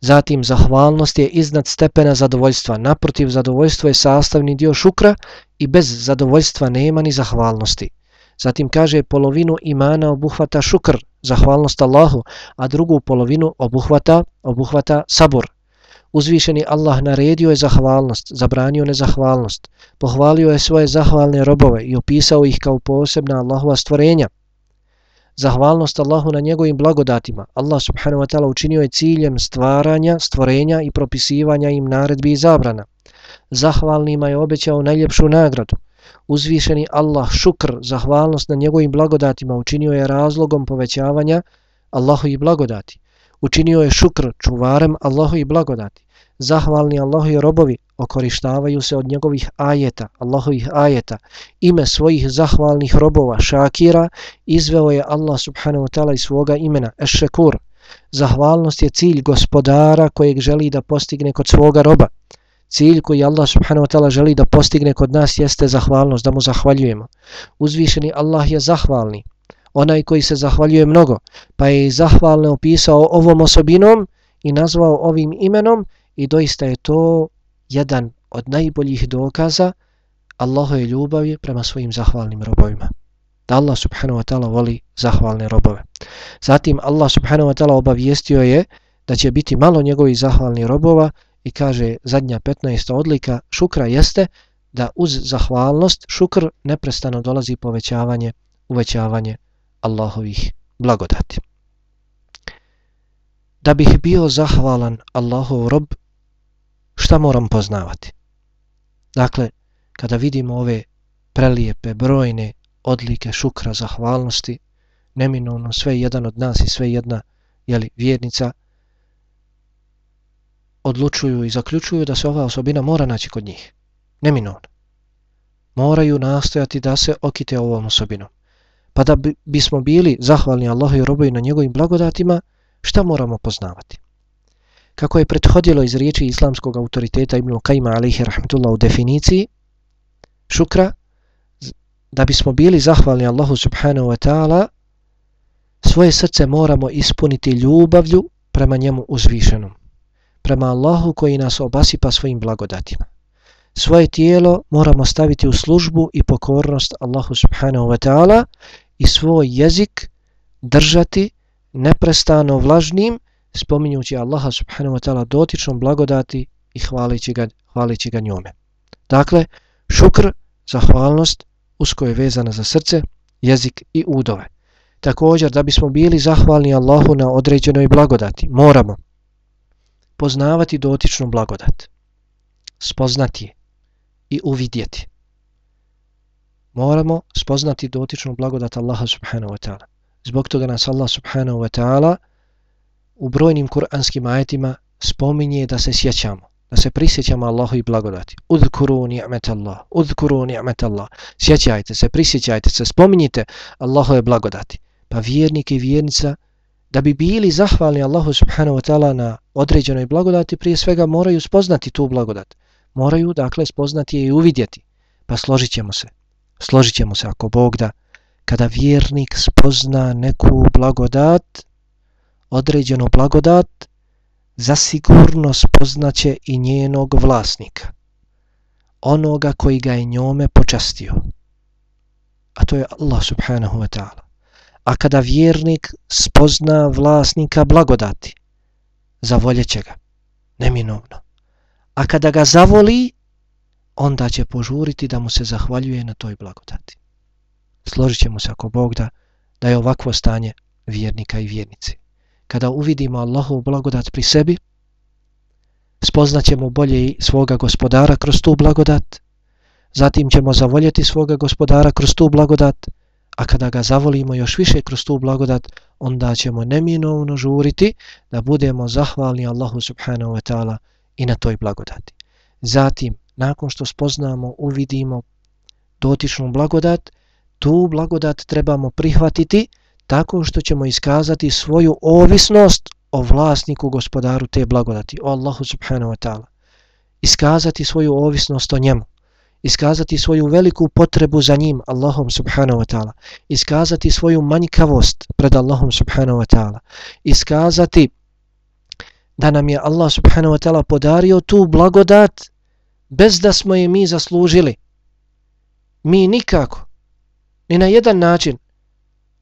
Zatim zahvalnost je iznad stepena zadovoljstva. Naprotiv, zadovoljstvo je sastavni dio šukra i bez zadovoljstva nema ni zahvalnosti. Zatim kaže polovinu imana obuhvata šukr, zahvalnost Allahu, a drugu polovinu obuhvata, obuhvata sabor, Uzvišeni Allah naredio je zahvalnost, zabranio nezahvalnost, pohvalio je svoje zahvalne robove i opisao ih kao posebna Allahova stvorenja. Zahvalnost Allahu na njegovim blagodatima. Allah subhanahu wa ta'ala učinio je ciljem stvaranja, stvorenja i propisivanja im naredbi i zabrana. Zahvalnima je obećao najljepšu nagradu. Uzvišeni Allah šukr, zahvalnost na njegovim blagodatima učinio je razlogom povećavanja Allahu i blagodati učinio je šukr čuvarem Allahu i blagodati. Zahvalni Allahu i robovi okorištavaju se od njegovih ajeta, Allahovih ajeta. Ime svojih zahvalnih robova, šakira, izveo je Allah subhanahu wa ta'ala iz svoga imena, Ešekur. Zahvalnost je cilj gospodara kojeg želi da postigne kod svoga roba. Cilj koji Allah subhanahu wa ta'ala želi da postigne kod nas jeste zahvalnost, da mu zahvaljujemo. Uzvišeni Allah je zahvalni onaj koji se zahvaljuje mnogo, pa je i zahvalno opisao ovom osobinom i nazvao ovim imenom i doista je to jedan od najboljih dokaza Allahove ljubavi prema svojim zahvalnim robovima. Da Allah subhanahu wa ta'ala voli zahvalne robove. Zatim Allah subhanahu wa ta'ala obavijestio je da će biti malo njegovih zahvalnih robova i kaže zadnja 15. odlika šukra jeste da uz zahvalnost šukr neprestano dolazi povećavanje, uvećavanje Allahovih blagodati. Da bih bio zahvalan Allahov rob, šta moram poznavati? Dakle, kada vidimo ove prelijepe, brojne odlike šukra, zahvalnosti, neminovno sve jedan od nas i sve jedna jeli, vjernica odlučuju i zaključuju da se ova osobina mora naći kod njih. Neminovno. Moraju nastojati da se okite ovom osobinom. Pa da bismo bili zahvalni Allahu i robovi na njegovim blagodatima, šta moramo poznavati? Kako je prethodilo iz riječi islamskog autoriteta Ibn Qajma alaihi rahmetullah u definiciji šukra, da bismo bili zahvalni Allahu subhanahu wa ta'ala, svoje srce moramo ispuniti ljubavlju prema njemu uzvišenom, prema Allahu koji nas obasipa svojim blagodatima. Svoje tijelo moramo staviti u službu i pokornost Allahu subhanahu wa ta'ala i svoj jezik držati neprestano vlažnim spominjući Allaha subhanahu wa ta'ala dotičnom blagodati i hvalići ga, hvalići ga njome. Dakle, šukr, zahvalnost, usko je vezana za srce, jezik i udove. Također, da bismo bili zahvalni Allahu na određenoj blagodati, moramo poznavati dotičnu blagodat, spoznati je i uvidjeti. Moramo spoznati dotičnu blagodat Allaha subhanahu wa ta'ala. Zbog toga nas Allah subhanahu wa ta'ala u brojnim kuranskim ajetima spominje da se sjećamo, da se prisjećamo Allahu i blagodati. Udhkuru ni'met Allah, udhkuru ni'met Allah. Sjećajte se, prisjećajte se, spominjite Allahove blagodati. Pa vjernik i vjernica, da bi bili zahvalni Allahu subhanahu wa ta'ala na određenoj blagodati, prije svega moraju spoznati tu blagodat. Moraju, dakle, spoznati je i uvidjeti. Pa složit ćemo se. Složit ćemo se, ako Bog da, kada vjernik spozna neku blagodat, određenu blagodat, zasigurno spoznaće i njenog vlasnika, onoga koji ga je njome počastio. A to je Allah subhanahu wa ta'ala. A kada vjernik spozna vlasnika blagodati, zavoljeće ga, neminovno. A kada ga zavoli, onda će požuriti da mu se zahvaljuje na toj blagodati. Složit ćemo se ako Bog da, da je ovakvo stanje vjernika i vjernici kada uvidimo Allahu blagodat pri sebi, spoznaćemo bolje i svoga gospodara kroz tu blagodat, zatim ćemo zavoljeti svoga gospodara kroz tu blagodat, a kada ga zavolimo još više kroz tu blagodat, onda ćemo neminovno žuriti da budemo zahvalni Allahu subhanahu wa ta'ala i na toj blagodati. Zatim, nakon što spoznamo, uvidimo dotičnu blagodat, tu blagodat trebamo prihvatiti tako što ćemo iskazati svoju ovisnost o vlasniku gospodaru te blagodati, o Allahu subhanahu wa ta'ala. Iskazati svoju ovisnost o njemu. Iskazati svoju veliku potrebu za njim, Allahom subhanahu wa ta'ala. Iskazati svoju manjkavost pred Allahom subhanahu wa ta'ala. Iskazati da nam je Allah subhanahu wa ta'ala podario tu blagodat bez da smo je mi zaslužili. Mi nikako, ni na jedan način,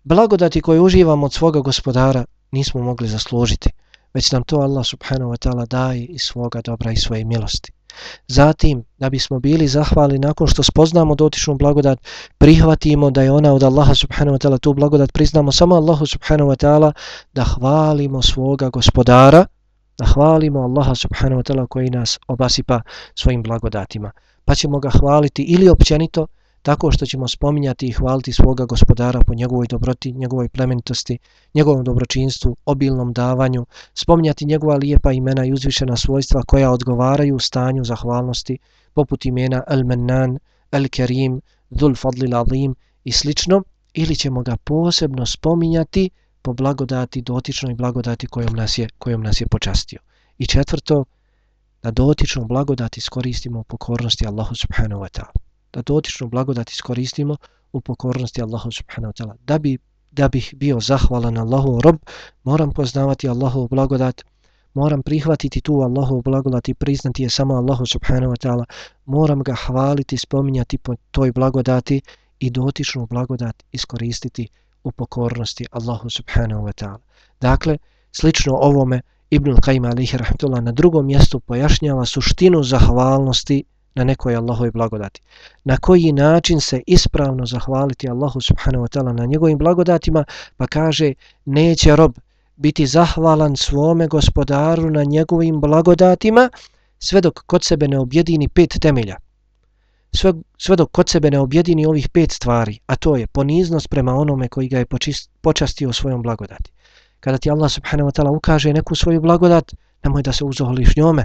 blagodati koje uživamo od svoga gospodara nismo mogli zaslužiti, već nam to Allah subhanahu wa ta'ala daje iz svoga dobra i svoje milosti. Zatim, da bismo bili zahvali nakon što spoznamo dotičnu blagodat, prihvatimo da je ona od Allaha subhanahu wa ta'ala tu blagodat, priznamo samo Allahu subhanahu wa ta'ala da hvalimo svoga gospodara, da hvalimo Allaha subhanahu wa ta'ala koji nas obasipa svojim blagodatima. Pa ćemo ga hvaliti ili općenito, tako što ćemo spominjati i hvaliti svoga gospodara po njegovoj dobroti, njegovoj plemenitosti, njegovom dobročinstvu, obilnom davanju, spominjati njegova lijepa imena i uzvišena svojstva koja odgovaraju stanju zahvalnosti, poput imena El-Mennan, El-Kerim, Dhul Fadlil Azim i slično, ili ćemo ga posebno spominjati po blagodati, dotičnoj blagodati kojom nas je, kojom nas je počastio. I četvrto, da dotičnu blagodat iskoristimo u pokornosti Allahu subhanahu wa ta'ala da dotičnu blagodat iskoristimo u pokornosti Allahu subhanahu wa ta'ala. Da, bi, da bih bio zahvalan Allahu rob, moram poznavati Allahu blagodat, moram prihvatiti tu Allahu blagodat i priznati je samo Allahu subhanahu wa ta'ala, moram ga hvaliti, spominjati po toj blagodati i dotičnu blagodat iskoristiti u pokornosti Allahu subhanahu wa ta'ala. Dakle, slično ovome Ibn Qajma alihi rahmetullah na drugom mjestu pojašnjava suštinu zahvalnosti na nekoj Allahovoj blagodati. Na koji način se ispravno zahvaliti Allahu subhanahu wa ta'ala na njegovim blagodatima, pa kaže neće rob biti zahvalan svome gospodaru na njegovim blagodatima sve dok kod sebe ne objedini pet temelja sve, sve dok kod sebe ne objedini ovih pet stvari, a to je poniznost prema onome koji ga je počist, počastio svojom blagodati. Kada ti Allah subhanahu wa ta'ala ukaže neku svoju blagodat, nemoj da se uzoholiš njome,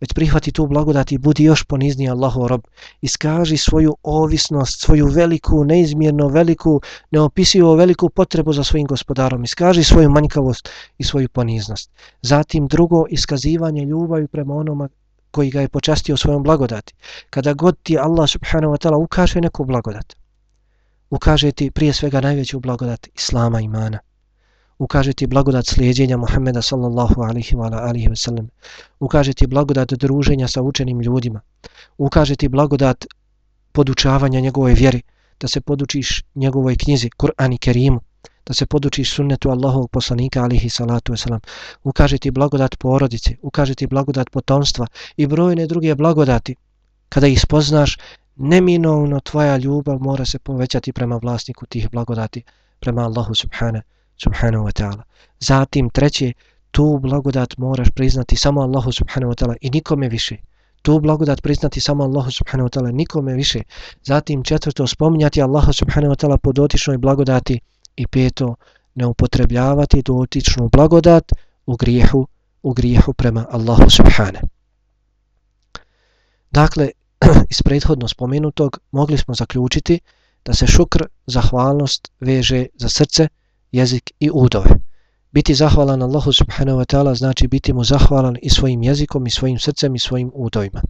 već prihvati tu blagodat i budi još ponizniji Allahov rob. Iskaži svoju ovisnost, svoju veliku, neizmjerno veliku, neopisivo veliku potrebu za svojim gospodarom. Iskaži svoju manjkavost i svoju poniznost. Zatim drugo, iskazivanje ljubavi prema onoma koji ga je počastio svojom blagodati. Kada god ti Allah subhanahu wa ta'ala ukaže neku blagodat, ukaže ti prije svega najveću blagodat Islama imana. Ukaže ti blagodat slijedjenja Muhammeda sallallahu alihi wa alihi wa sallam, ukaže ti blagodat druženja sa učenim ljudima, ukaže ti blagodat podučavanja njegove vjeri, da se podučiš njegovoj knjizi, Kur'an i Kerimu, da se podučiš sunnetu Allahovog poslanika alihi salatu wasalam, ukaže ti blagodat porodice, ukaže ti blagodat potomstva i brojne druge blagodati. Kada ih spoznaš, neminovno tvoja ljubav mora se povećati prema vlasniku tih blagodati, prema Allahu subhanahu subhanahu wa ta'ala. Zatim treće, tu blagodat moraš priznati samo Allahu subhanahu wa ta'ala i nikome više. Tu blagodat priznati samo Allahu subhanahu wa ta'ala nikome više. Zatim četvrto, spominjati Allahu subhanahu wa ta'ala po dotičnoj blagodati i peto, ne upotrebljavati dotičnu blagodat u grijehu, u grijehu prema Allahu subhanahu. Dakle, iz prethodno spomenutog mogli smo zaključiti da se šukr, zahvalnost veže za srce, jezik i udove. Biti zahvalan Allahu subhanahu wa ta'ala znači biti mu zahvalan i svojim jezikom i svojim srcem i svojim udovima.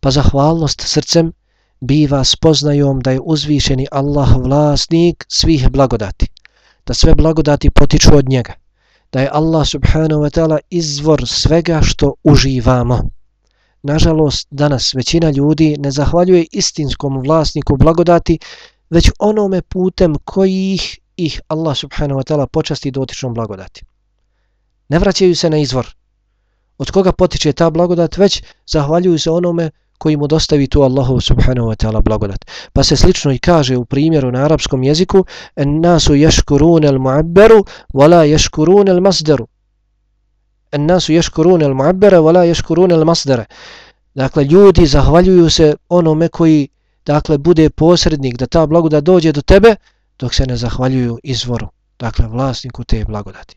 Pa zahvalnost srcem biva spoznajom da je uzvišeni Allah vlasnik svih blagodati. Da sve blagodati potiču od njega. Da je Allah subhanahu wa ta'ala izvor svega što uživamo. Nažalost, danas većina ljudi ne zahvaljuje istinskom vlasniku blagodati, već onome putem kojih ih ih Allah subhanahu wa ta'ala počasti dotičnom blagodati. Ne vraćaju se na izvor. Od koga potiče ta blagodat, već zahvaljuju se onome koji mu dostavi tu Allahu subhanahu wa ta'ala blagodat. Pa se slično i kaže u primjeru na arapskom jeziku en nasu ješkurun el muabberu wala ješkurun el masderu. En nasu ješkurun el muabbera wala ješkurun el masdere. Dakle, ljudi zahvaljuju se onome koji dakle bude posrednik da ta blagodat dođe do tebe, dok se ne zahvaljuju izvoru, dakle vlasniku te blagodati.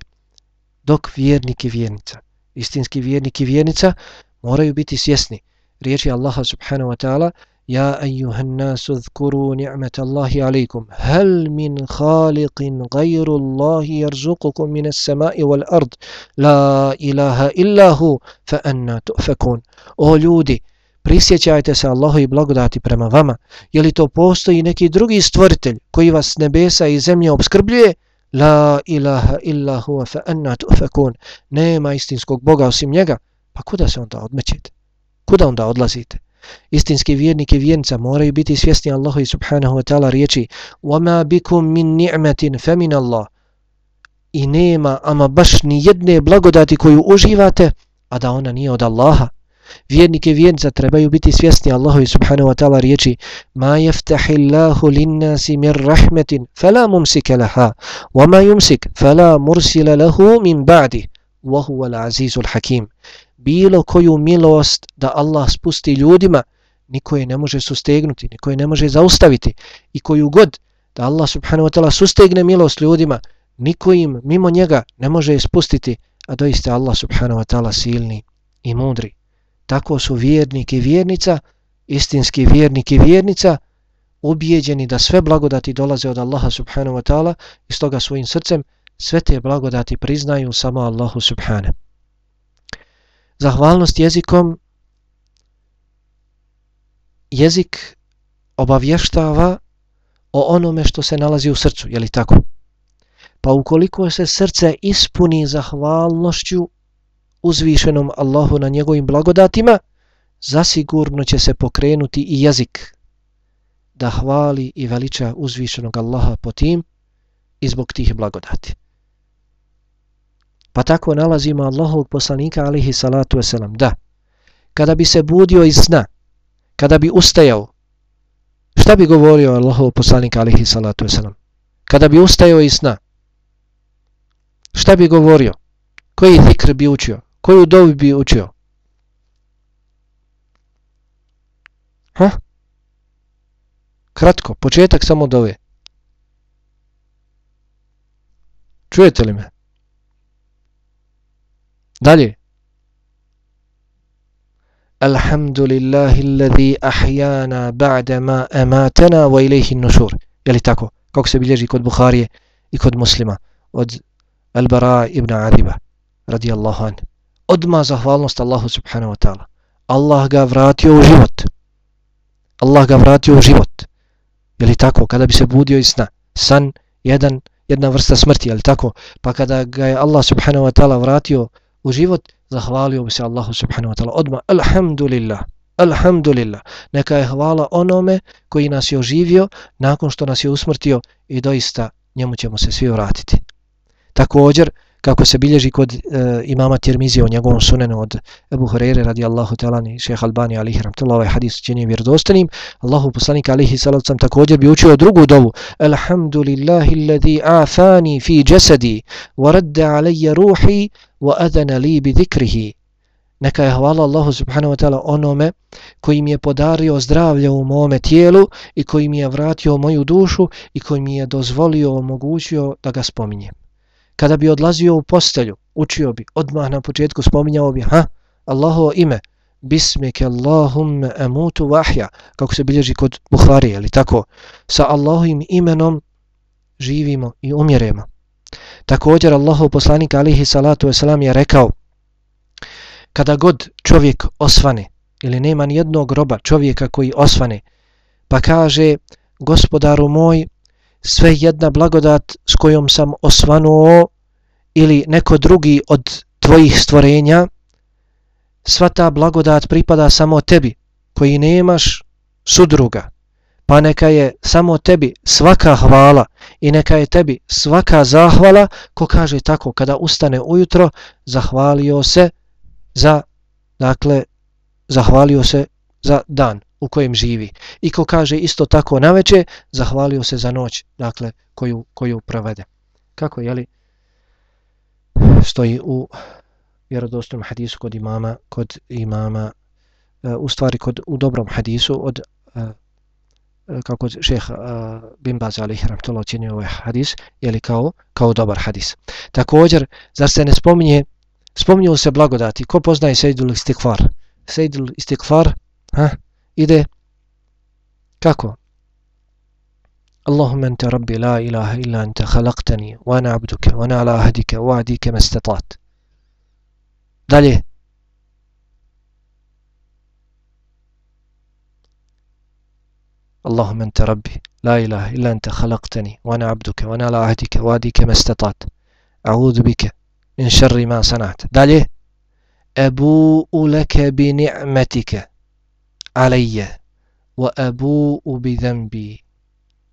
Dok vjernik i vjernica, istinski vjernik i vjernica, moraju biti svjesni riječi Allaha subhanahu wa ta'ala Ja ejuhan nasu zkuru ni'met Allahi alaikum hal min khaliqin gajru Allahi jarzukukum min samai wal ard la ilaha illahu fa anna tu'fakun O ljudi, prisjećajte se Allahu i blagodati prema vama. Je li to postoji neki drugi stvoritelj koji vas nebesa i zemlje obskrbljuje? La ilaha illa huwa fa anna tufakun. Nema istinskog Boga osim njega. Pa kuda se onda odmećete? Kuda onda odlazite? Istinski vjernik i vjernica moraju biti svjesni Allahu i subhanahu wa ta'ala riječi وَمَا بِكُم مِّن نِعْمَةٍ فَمِنَ اللَّهِ I nema ama baš ni jedne blagodati koju uživate, a da ona nije od Allaha. Vjernike vjernica trebaju biti svjesni Allahu subhanahu wa ta'ala riječi Ma jeftahillahu linnasi mir rahmetin fala mumsike laha wa ma yumsik fala mursila lahu min ba'di wa huwa al hakim Bilo koju milost da Allah spusti ljudima niko je ne može sustegnuti, niko je ne može zaustaviti i koju god da Allah subhanahu wa ta'ala sustegne milost ljudima niko im mimo njega ne može ispustiti a doista Allah subhanahu wa ta'ala silni i mudri tako su vjernik i vjernica, istinski vjernik i vjernica, ubijeđeni da sve blagodati dolaze od Allaha subhanahu wa ta'ala i stoga svojim srcem sve te blagodati priznaju samo Allahu subhanahu. Zahvalnost jezikom jezik obavještava o onome što se nalazi u srcu, je li tako? Pa ukoliko se srce ispuni zahvalnošću uzvišenom Allahu na njegovim blagodatima, zasigurno će se pokrenuti i jezik da hvali i veliča uzvišenog Allaha po tim i zbog tih blagodati. Pa tako nalazimo Allahovog poslanika alihi salatu wasalam, da, kada bi se budio iz sna, kada bi ustajao, šta bi govorio Allahov poslanika alihi salatu wasalam? Kada bi ustajao iz sna, šta bi govorio? Koji zikr bi učio? koju dobi bi učio? Ha? Kratko, početak samo dove. Čujete li me? Dalje. Alhamdulillahi alladhi ahyana ba'da ma amatana wa ilayhi an-nushur. Je li tako? Kako se bilježi kod Buharije i kod Muslima od Al-Bara ibn Adiba radijallahu an. Odma zahvalnost Allahu subhanahu wa ta'ala. Allah ga vratio u život. Allah ga vratio u život. Je li tako? Kada bi se budio iz sna. San, jedan, jedna vrsta smrti, je li tako? Pa kada ga je Allah subhanahu wa ta'ala vratio u život, zahvalio bi se Allahu subhanahu wa ta'ala. Odma, alhamdulillah. Alhamdulillah. Neka je hvala onome koji nas je oživio nakon što nas je usmrtio i doista njemu ćemo se svi vratiti. Također, kako se bilježi kod e, imama Tirmizije o njegovom sunenu od Ebu Hureyre radijallahu talani šeha Albani alihi ramtala ovaj hadis čini vjerodostanim Allahu poslanika alihi salavcam također bi učio drugu dovu Alhamdulillahi alladhi afani fi jasadi wa radda alayya ruhi wa adana li bi dhikrihi. Neka je hvala Allahu subhanahu wa ta'ala onome koji mi je podario zdravlje u mome tijelu i koji mi je vratio moju dušu i koji mi je dozvolio, omogućio da ga spominjem. Kada bi odlazio u postelju, učio bi, odmah na početku spominjao bi, ha, Allahovo ime, bismike Allahumme emutu vahja, kako se bilježi kod Buhari, ali tako, sa Allahovim imenom živimo i umjeremo. Također Allahov poslanik alihi salatu wasalam je rekao, kada god čovjek osvane, ili nema ni jednog groba čovjeka koji osvane, pa kaže, gospodaru moj, sve jedna blagodat s kojom sam osvanuo ili neko drugi od tvojih stvorenja, sva ta blagodat pripada samo tebi, koji nemaš sudruga. Pa neka je samo tebi svaka hvala i neka je tebi svaka zahvala, ko kaže tako, kada ustane ujutro, zahvalio se za, dakle, zahvalio se za dan u kojem živi. I ko kaže isto tako na večer, zahvalio se za noć, dakle, koju, koju provede. Kako, je jeli, stoji u vjerodostojnom hadisu kod imama, kod imama, e, u stvari kod, u dobrom hadisu od e, Eh, kako šeh eh, uh, Bimbaz ali Hramtola ocjenio ovaj hadis, ili kao, kao dobar hadis. Također, zar se ne spominje, spominju se blagodati, ko poznaje Sejdul istikfar? Sejdul istikfar ha, ide, kako? Allahumma anta rabbi la ilaha illa anta khalaqtani wa ana abduka wa ana ala ahdika wa adika mastata'at. Dalje, اللهم أنت ربي لا إله إلا أنت خلقتني وأنا عبدك وأنا على عهدك وعديك ما استطعت. أعوذ بك من شر ما صنعت. دالي أبوء لك بنعمتك علي وأبوء بذنبي.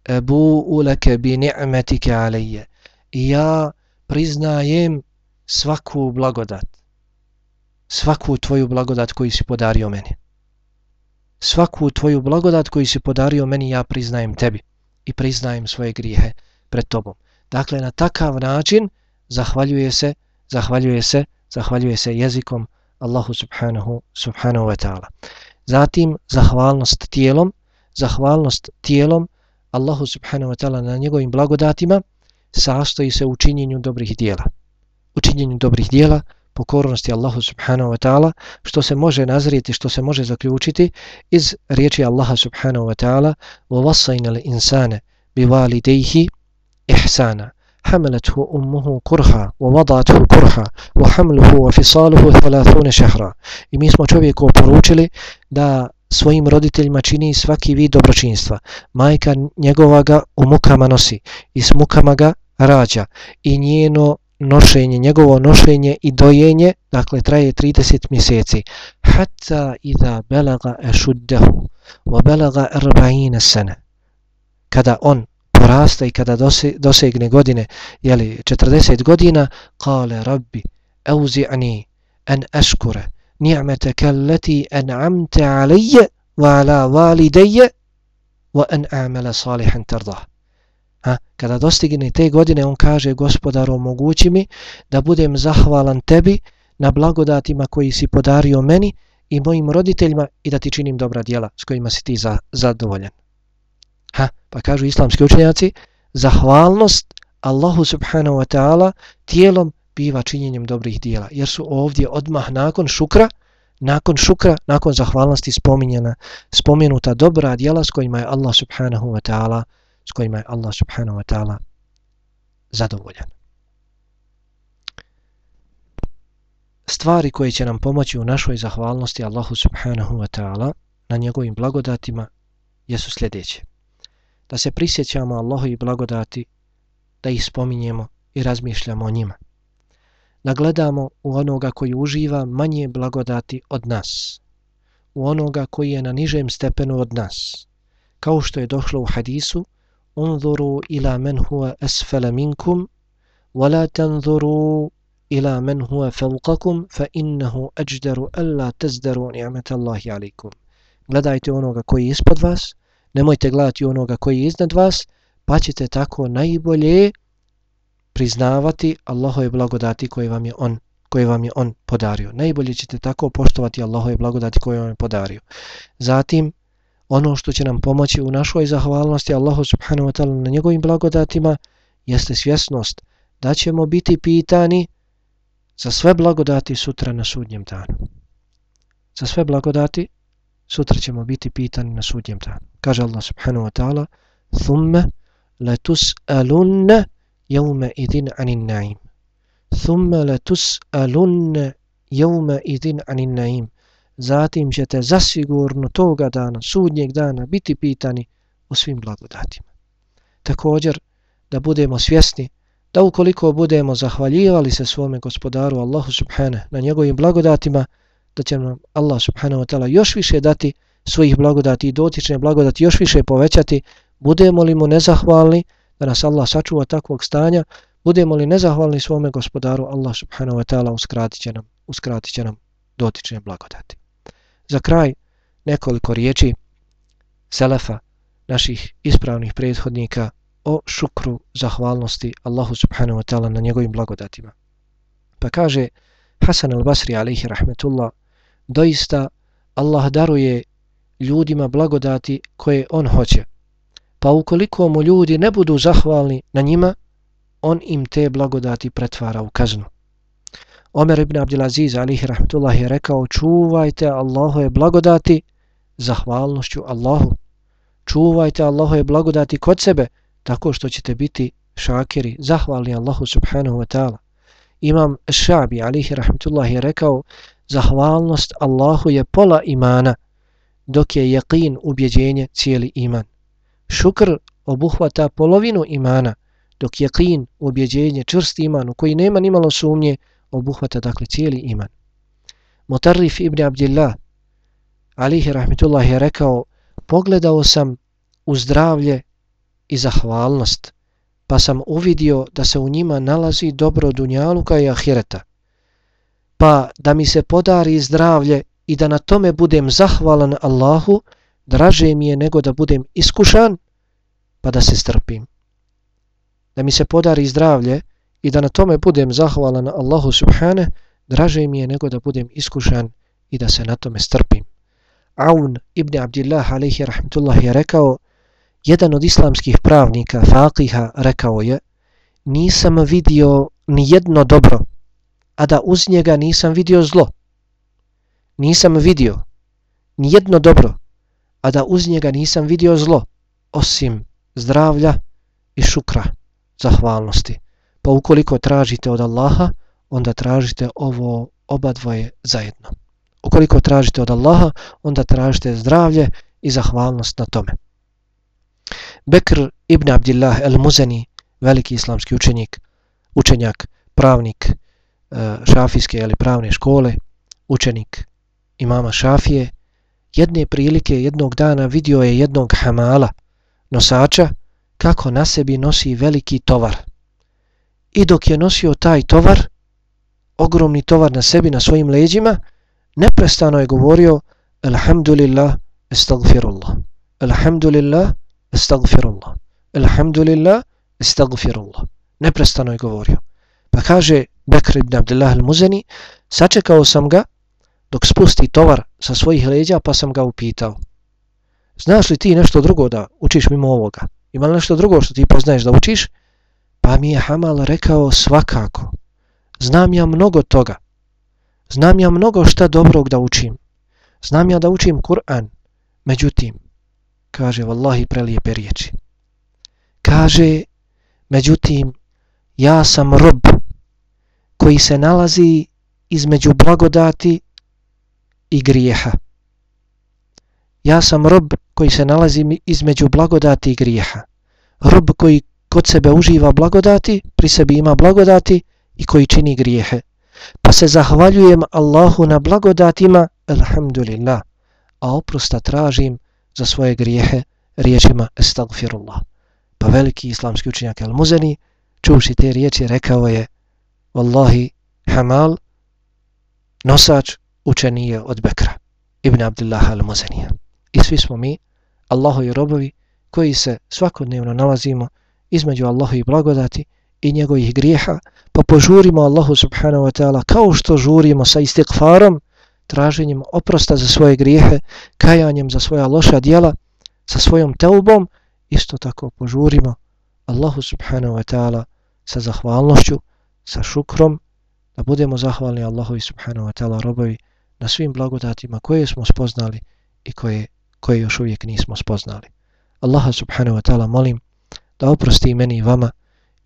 أبوء لك بنعمتك علي. ja priznajem svaku blagodat svaku tvoju blagodat koju si podario meni. Svaku tvoju blagodat koju si podario meni ja priznajem tebi i priznajem svoje grijehe pred tobom dakle na takav način zahvaljuje se zahvaljuje se zahvaljuje se jezikom Allahu subhanahu subhanahu wa ta'ala Zatim zahvalnost tijelom, zahvalnost tijelom Allahu subhanahu wa ta'ala na njegovim blagodatima sastoji se u činjenju dobrih dijela. U činjenju dobrih dijela, pokornosti Allahu subhanahu wa ta'ala, što se može nazrijeti, što se može zaključiti iz riječi Allaha subhanahu wa ta'ala وَوَصَيْنَ الْإِنسَانَ بِوَالِدَيْهِ إِحْسَانًا حملته أمه كرها ووضعته كرها وحمله وفصاله ثلاثون شهرا i mi smo čovjeku poručili da svojim roditeljima čini svaki vid dobročinstva. Majka njegova ga u mukama nosi i s mukama ga rađa i njeno nošenje, njegovo nošenje i dojenje, dakle, traje 30 mjeseci. Hatta iza belaga ešuddehu wa belaga erba'ine sene. Kada on porasta i kada dosegne godine, jeli 40 godina, kale rabbi, euzi'ni an aškure ni'metaka allati an'amta alayya wa ala walidayya wa an a'mala salihan tardah. Ha, kada dostigne te godine, on kaže, gospodaru, omogući mi da budem zahvalan tebi na blagodatima koji si podario meni i mojim roditeljima i da ti činim dobra djela s kojima si ti za, zadovoljan. Ha, pa kažu islamski učenjaci, zahvalnost Allahu subhanahu wa ta'ala tijelom biva činjenjem dobrih dijela. Jer su ovdje odmah nakon šukra, nakon šukra, nakon zahvalnosti spominjena, spomenuta dobra dijela s kojima je Allah subhanahu wa ta'ala s kojima je Allah subhanahu wa ta'ala zadovoljan. Stvari koje će nam pomoći u našoj zahvalnosti Allahu subhanahu wa ta'ala na njegovim blagodatima jesu sljedeće. Da se prisjećamo Allahu i blagodati, da ih spominjemo i razmišljamo o njima. Da gledamo u onoga koji uživa manje blagodati od nas, u onoga koji je na nižem stepenu od nas, kao što je došlo u hadisu انظروا إلى من هو أسفل منكم ولا تنظروا إلى من هو فوقكم فإنه أجدر ألا تزدروا نعمة الله عليكم gledajte onoga koji je ispod vas, nemojte gledati onoga koji je iznad vas, pa ćete tako najbolje priznavati Allahove blagodati koje vam je on koje vam je on podario. Najbolje ćete tako poštovati Allahove blagodati koje vam je podario. Zatim, ono što će nam pomoći u našoj zahvalnosti Allahu subhanahu wa ta'ala na njegovim blagodatima jeste svjesnost da ćemo biti pitani za sve blagodati sutra na sudnjem danu. Za sve blagodati sutra ćemo biti pitani na sudnjem danu. Kaže Allah subhanahu wa ta'ala thumme letus alunne jevme idin anin naim. Thumme letus alunne jevme idin anin naim zatim ćete zasigurno toga dana, sudnjeg dana, biti pitani o svim blagodatima. Također, da budemo svjesni da ukoliko budemo zahvaljivali se svome gospodaru Allahu subhanahu na njegovim blagodatima, da će nam Allah subhanahu wa ta'ala još više dati svojih blagodati i dotične blagodati još više povećati, budemo li mu nezahvalni, da nas Allah sačuva takvog stanja, budemo li nezahvalni svome gospodaru Allah subhanahu wa ta'ala uskratit će nam, uskratit će nam dotične blagodati. Za kraj nekoliko riječi selefa naših ispravnih prethodnika o šukru zahvalnosti Allahu subhanahu wa ta'ala na njegovim blagodatima. Pa kaže Hasan al-Basri alaihi rahmetullah doista Allah daruje ljudima blagodati koje on hoće. Pa ukoliko mu ljudi ne budu zahvalni na njima, on im te blagodati pretvara u kaznu. Omer ibn Abdelaziz alihi rahmetullah je rekao čuvajte Allahove blagodati zahvalnošću Allahu. Čuvajte Allahove blagodati kod sebe tako što ćete biti šakiri, zahvalni Allahu subhanahu wa ta'ala. Imam Šabi alihi rahmetullah je rekao zahvalnost Allahu je pola imana dok je jeqin ubjeđenje cijeli iman. Šukr obuhvata polovinu imana dok je ubjeđenje čvrst iman u koji nema nimalo sumnje obuhvata dakle cijeli iman. Mutarrif ibn Abdillah alihi rahmetullah je rekao pogledao sam u zdravlje i zahvalnost pa sam uvidio da se u njima nalazi dobro dunjaluka i ahireta. Pa da mi se podari zdravlje i da na tome budem zahvalan Allahu, draže mi je nego da budem iskušan pa da se strpim. Da mi se podari zdravlje i da na tome budem zahvalan Allahu subhane, draže mi je nego da budem iskušan i da se na tome strpim. Aun ibn Abdillah alaihi rahmetullah je rekao, jedan od islamskih pravnika, faqiha, rekao je, nisam vidio ni jedno dobro, a da uz njega nisam vidio zlo. Nisam vidio ni jedno dobro, a da uz njega nisam vidio zlo, osim zdravlja i šukra, zahvalnosti. Pa ukoliko tražite od Allaha, onda tražite ovo oba dvoje zajedno. Ukoliko tražite od Allaha, onda tražite zdravlje i zahvalnost na tome. Bekr ibn Abdillah el-Muzani, veliki islamski učenik, učenjak, pravnik e, šafijske ili pravne škole, učenik imama Šafije, jedne prilike jednog dana vidio je jednog hamala, nosača, kako na sebi nosi veliki tovar – i dok je nosio taj tovar, ogromni tovar na sebi, na svojim leđima, neprestano je govorio Alhamdulillah, estagfirullah. Alhamdulillah, estagfirullah. Alhamdulillah, estagfirullah. Neprestano je govorio. Pa kaže Bekr ibn Abdullah al-Muzani, sačekao sam ga dok spusti tovar sa svojih leđa, pa sam ga upitao. znaš li ti nešto drugo da učiš mimo ovoga? Ima li nešto drugo što ti poznaješ da učiš? Pa mi je Hamal rekao svakako. Znam ja mnogo toga. Znam ja mnogo šta dobrog da učim. Znam ja da učim Kur'an. Međutim, kaže, vallahi prelijepe riječi. Kaže, međutim, ja sam rob koji se nalazi između blagodati i grijeha. Ja sam rob koji se nalazi između blagodati i grijeha. Rob koji kod sebe uživa blagodati, pri sebi ima blagodati i koji čini grijehe. Pa se zahvaljujem Allahu na blagodatima, alhamdulillah, a oprosta tražim za svoje grijehe riječima estagfirullah. Pa veliki islamski učenjak Al-Muzani, čuvši te riječi, rekao je, Wallahi, Hamal, nosač učenije od Bekra, Ibn Abdullah Al-Muzanija. I svi smo mi, Allahovi robovi, koji se svakodnevno nalazimo između Allahovi blagodati i njegovih grijeha, pa požurimo Allahu subhanahu wa ta'ala kao što žurimo sa istikfarom, traženjem oprosta za svoje grijehe, kajanjem za svoja loša dijela, sa svojom teubom, isto tako požurimo Allahu subhanahu wa ta'ala sa zahvalnošću, sa šukrom, da budemo zahvalni Allahu subhanahu wa ta'ala robovi na svim blagodatima koje smo spoznali i koje, koje još uvijek nismo spoznali. Allaha subhanahu wa ta'ala molim da oprosti i meni i vama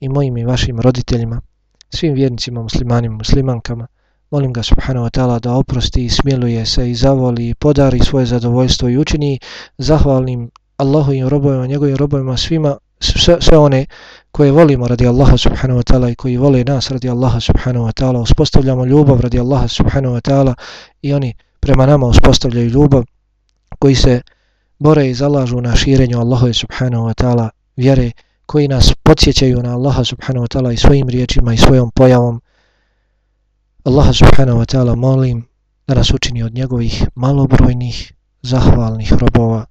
i mojim i vašim roditeljima, svim vjernicima, muslimanima, muslimankama, molim ga subhanahu wa ta'ala da oprosti i smiluje se i zavoli i podari svoje zadovoljstvo i učini zahvalnim Allahovim robovima, njegovim robovima, svima, sve, sve one koje volimo radi Allaha subhanahu wa ta'ala i koji vole nas radi Allaha subhanahu wa ta'ala, uspostavljamo ljubav radi Allaha subhanahu wa ta'ala i oni prema nama uspostavljaju ljubav koji se bore i zalažu na širenju Allaha subhanahu wa ta'ala vjere koji nas podsjećaju na Allaha subhanahu wa ta'ala i svojim riječima i svojom pojavom. Allaha subhanahu wa ta'ala molim da nas učini od njegovih malobrojnih, zahvalnih robova,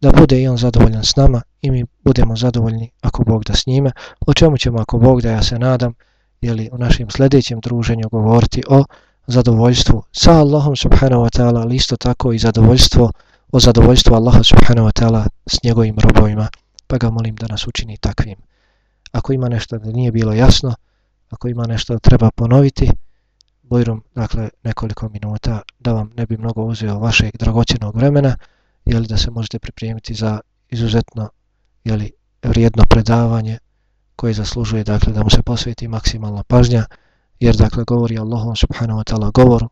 da bude i on zadovoljan s nama i mi budemo zadovoljni ako Bog da s njime, o čemu ćemo ako Bog da ja se nadam, jeli u našem sljedećem druženju govoriti o zadovoljstvu sa Allahom subhanahu wa ta'ala, ali isto tako i zadovoljstvo o zadovoljstvu Allaha subhanahu wa ta'ala s njegovim robovima pa ga molim da nas učini takvim. Ako ima nešto da nije bilo jasno, ako ima nešto da treba ponoviti, bojrum, dakle, nekoliko minuta, da vam ne bi mnogo uzeo vašeg dragoćenog vremena, jeli da se možete pripremiti za izuzetno jeli, vrijedno predavanje koje zaslužuje dakle, da mu se posveti maksimalna pažnja, jer dakle govori Allahom subhanahu wa ta'ala govoru,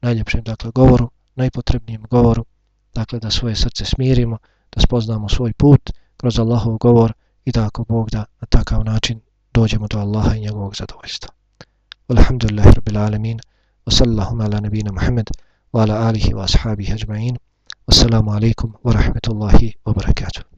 najljepšim dakle govoru, najpotrebnijim govoru, dakle da svoje srce smirimo, da spoznamo svoj put, kroz Allahov govor i da ako Bog da na takav način dođemo do Allaha i njegovog zadovoljstva. Alhamdulillahi Rabbil Alamin wa sallallahu ala nabina Muhammed, wa ala alihi wa ashabihi ajma'in. Wassalamu alaikum wa rahmatullahi wa barakatuh.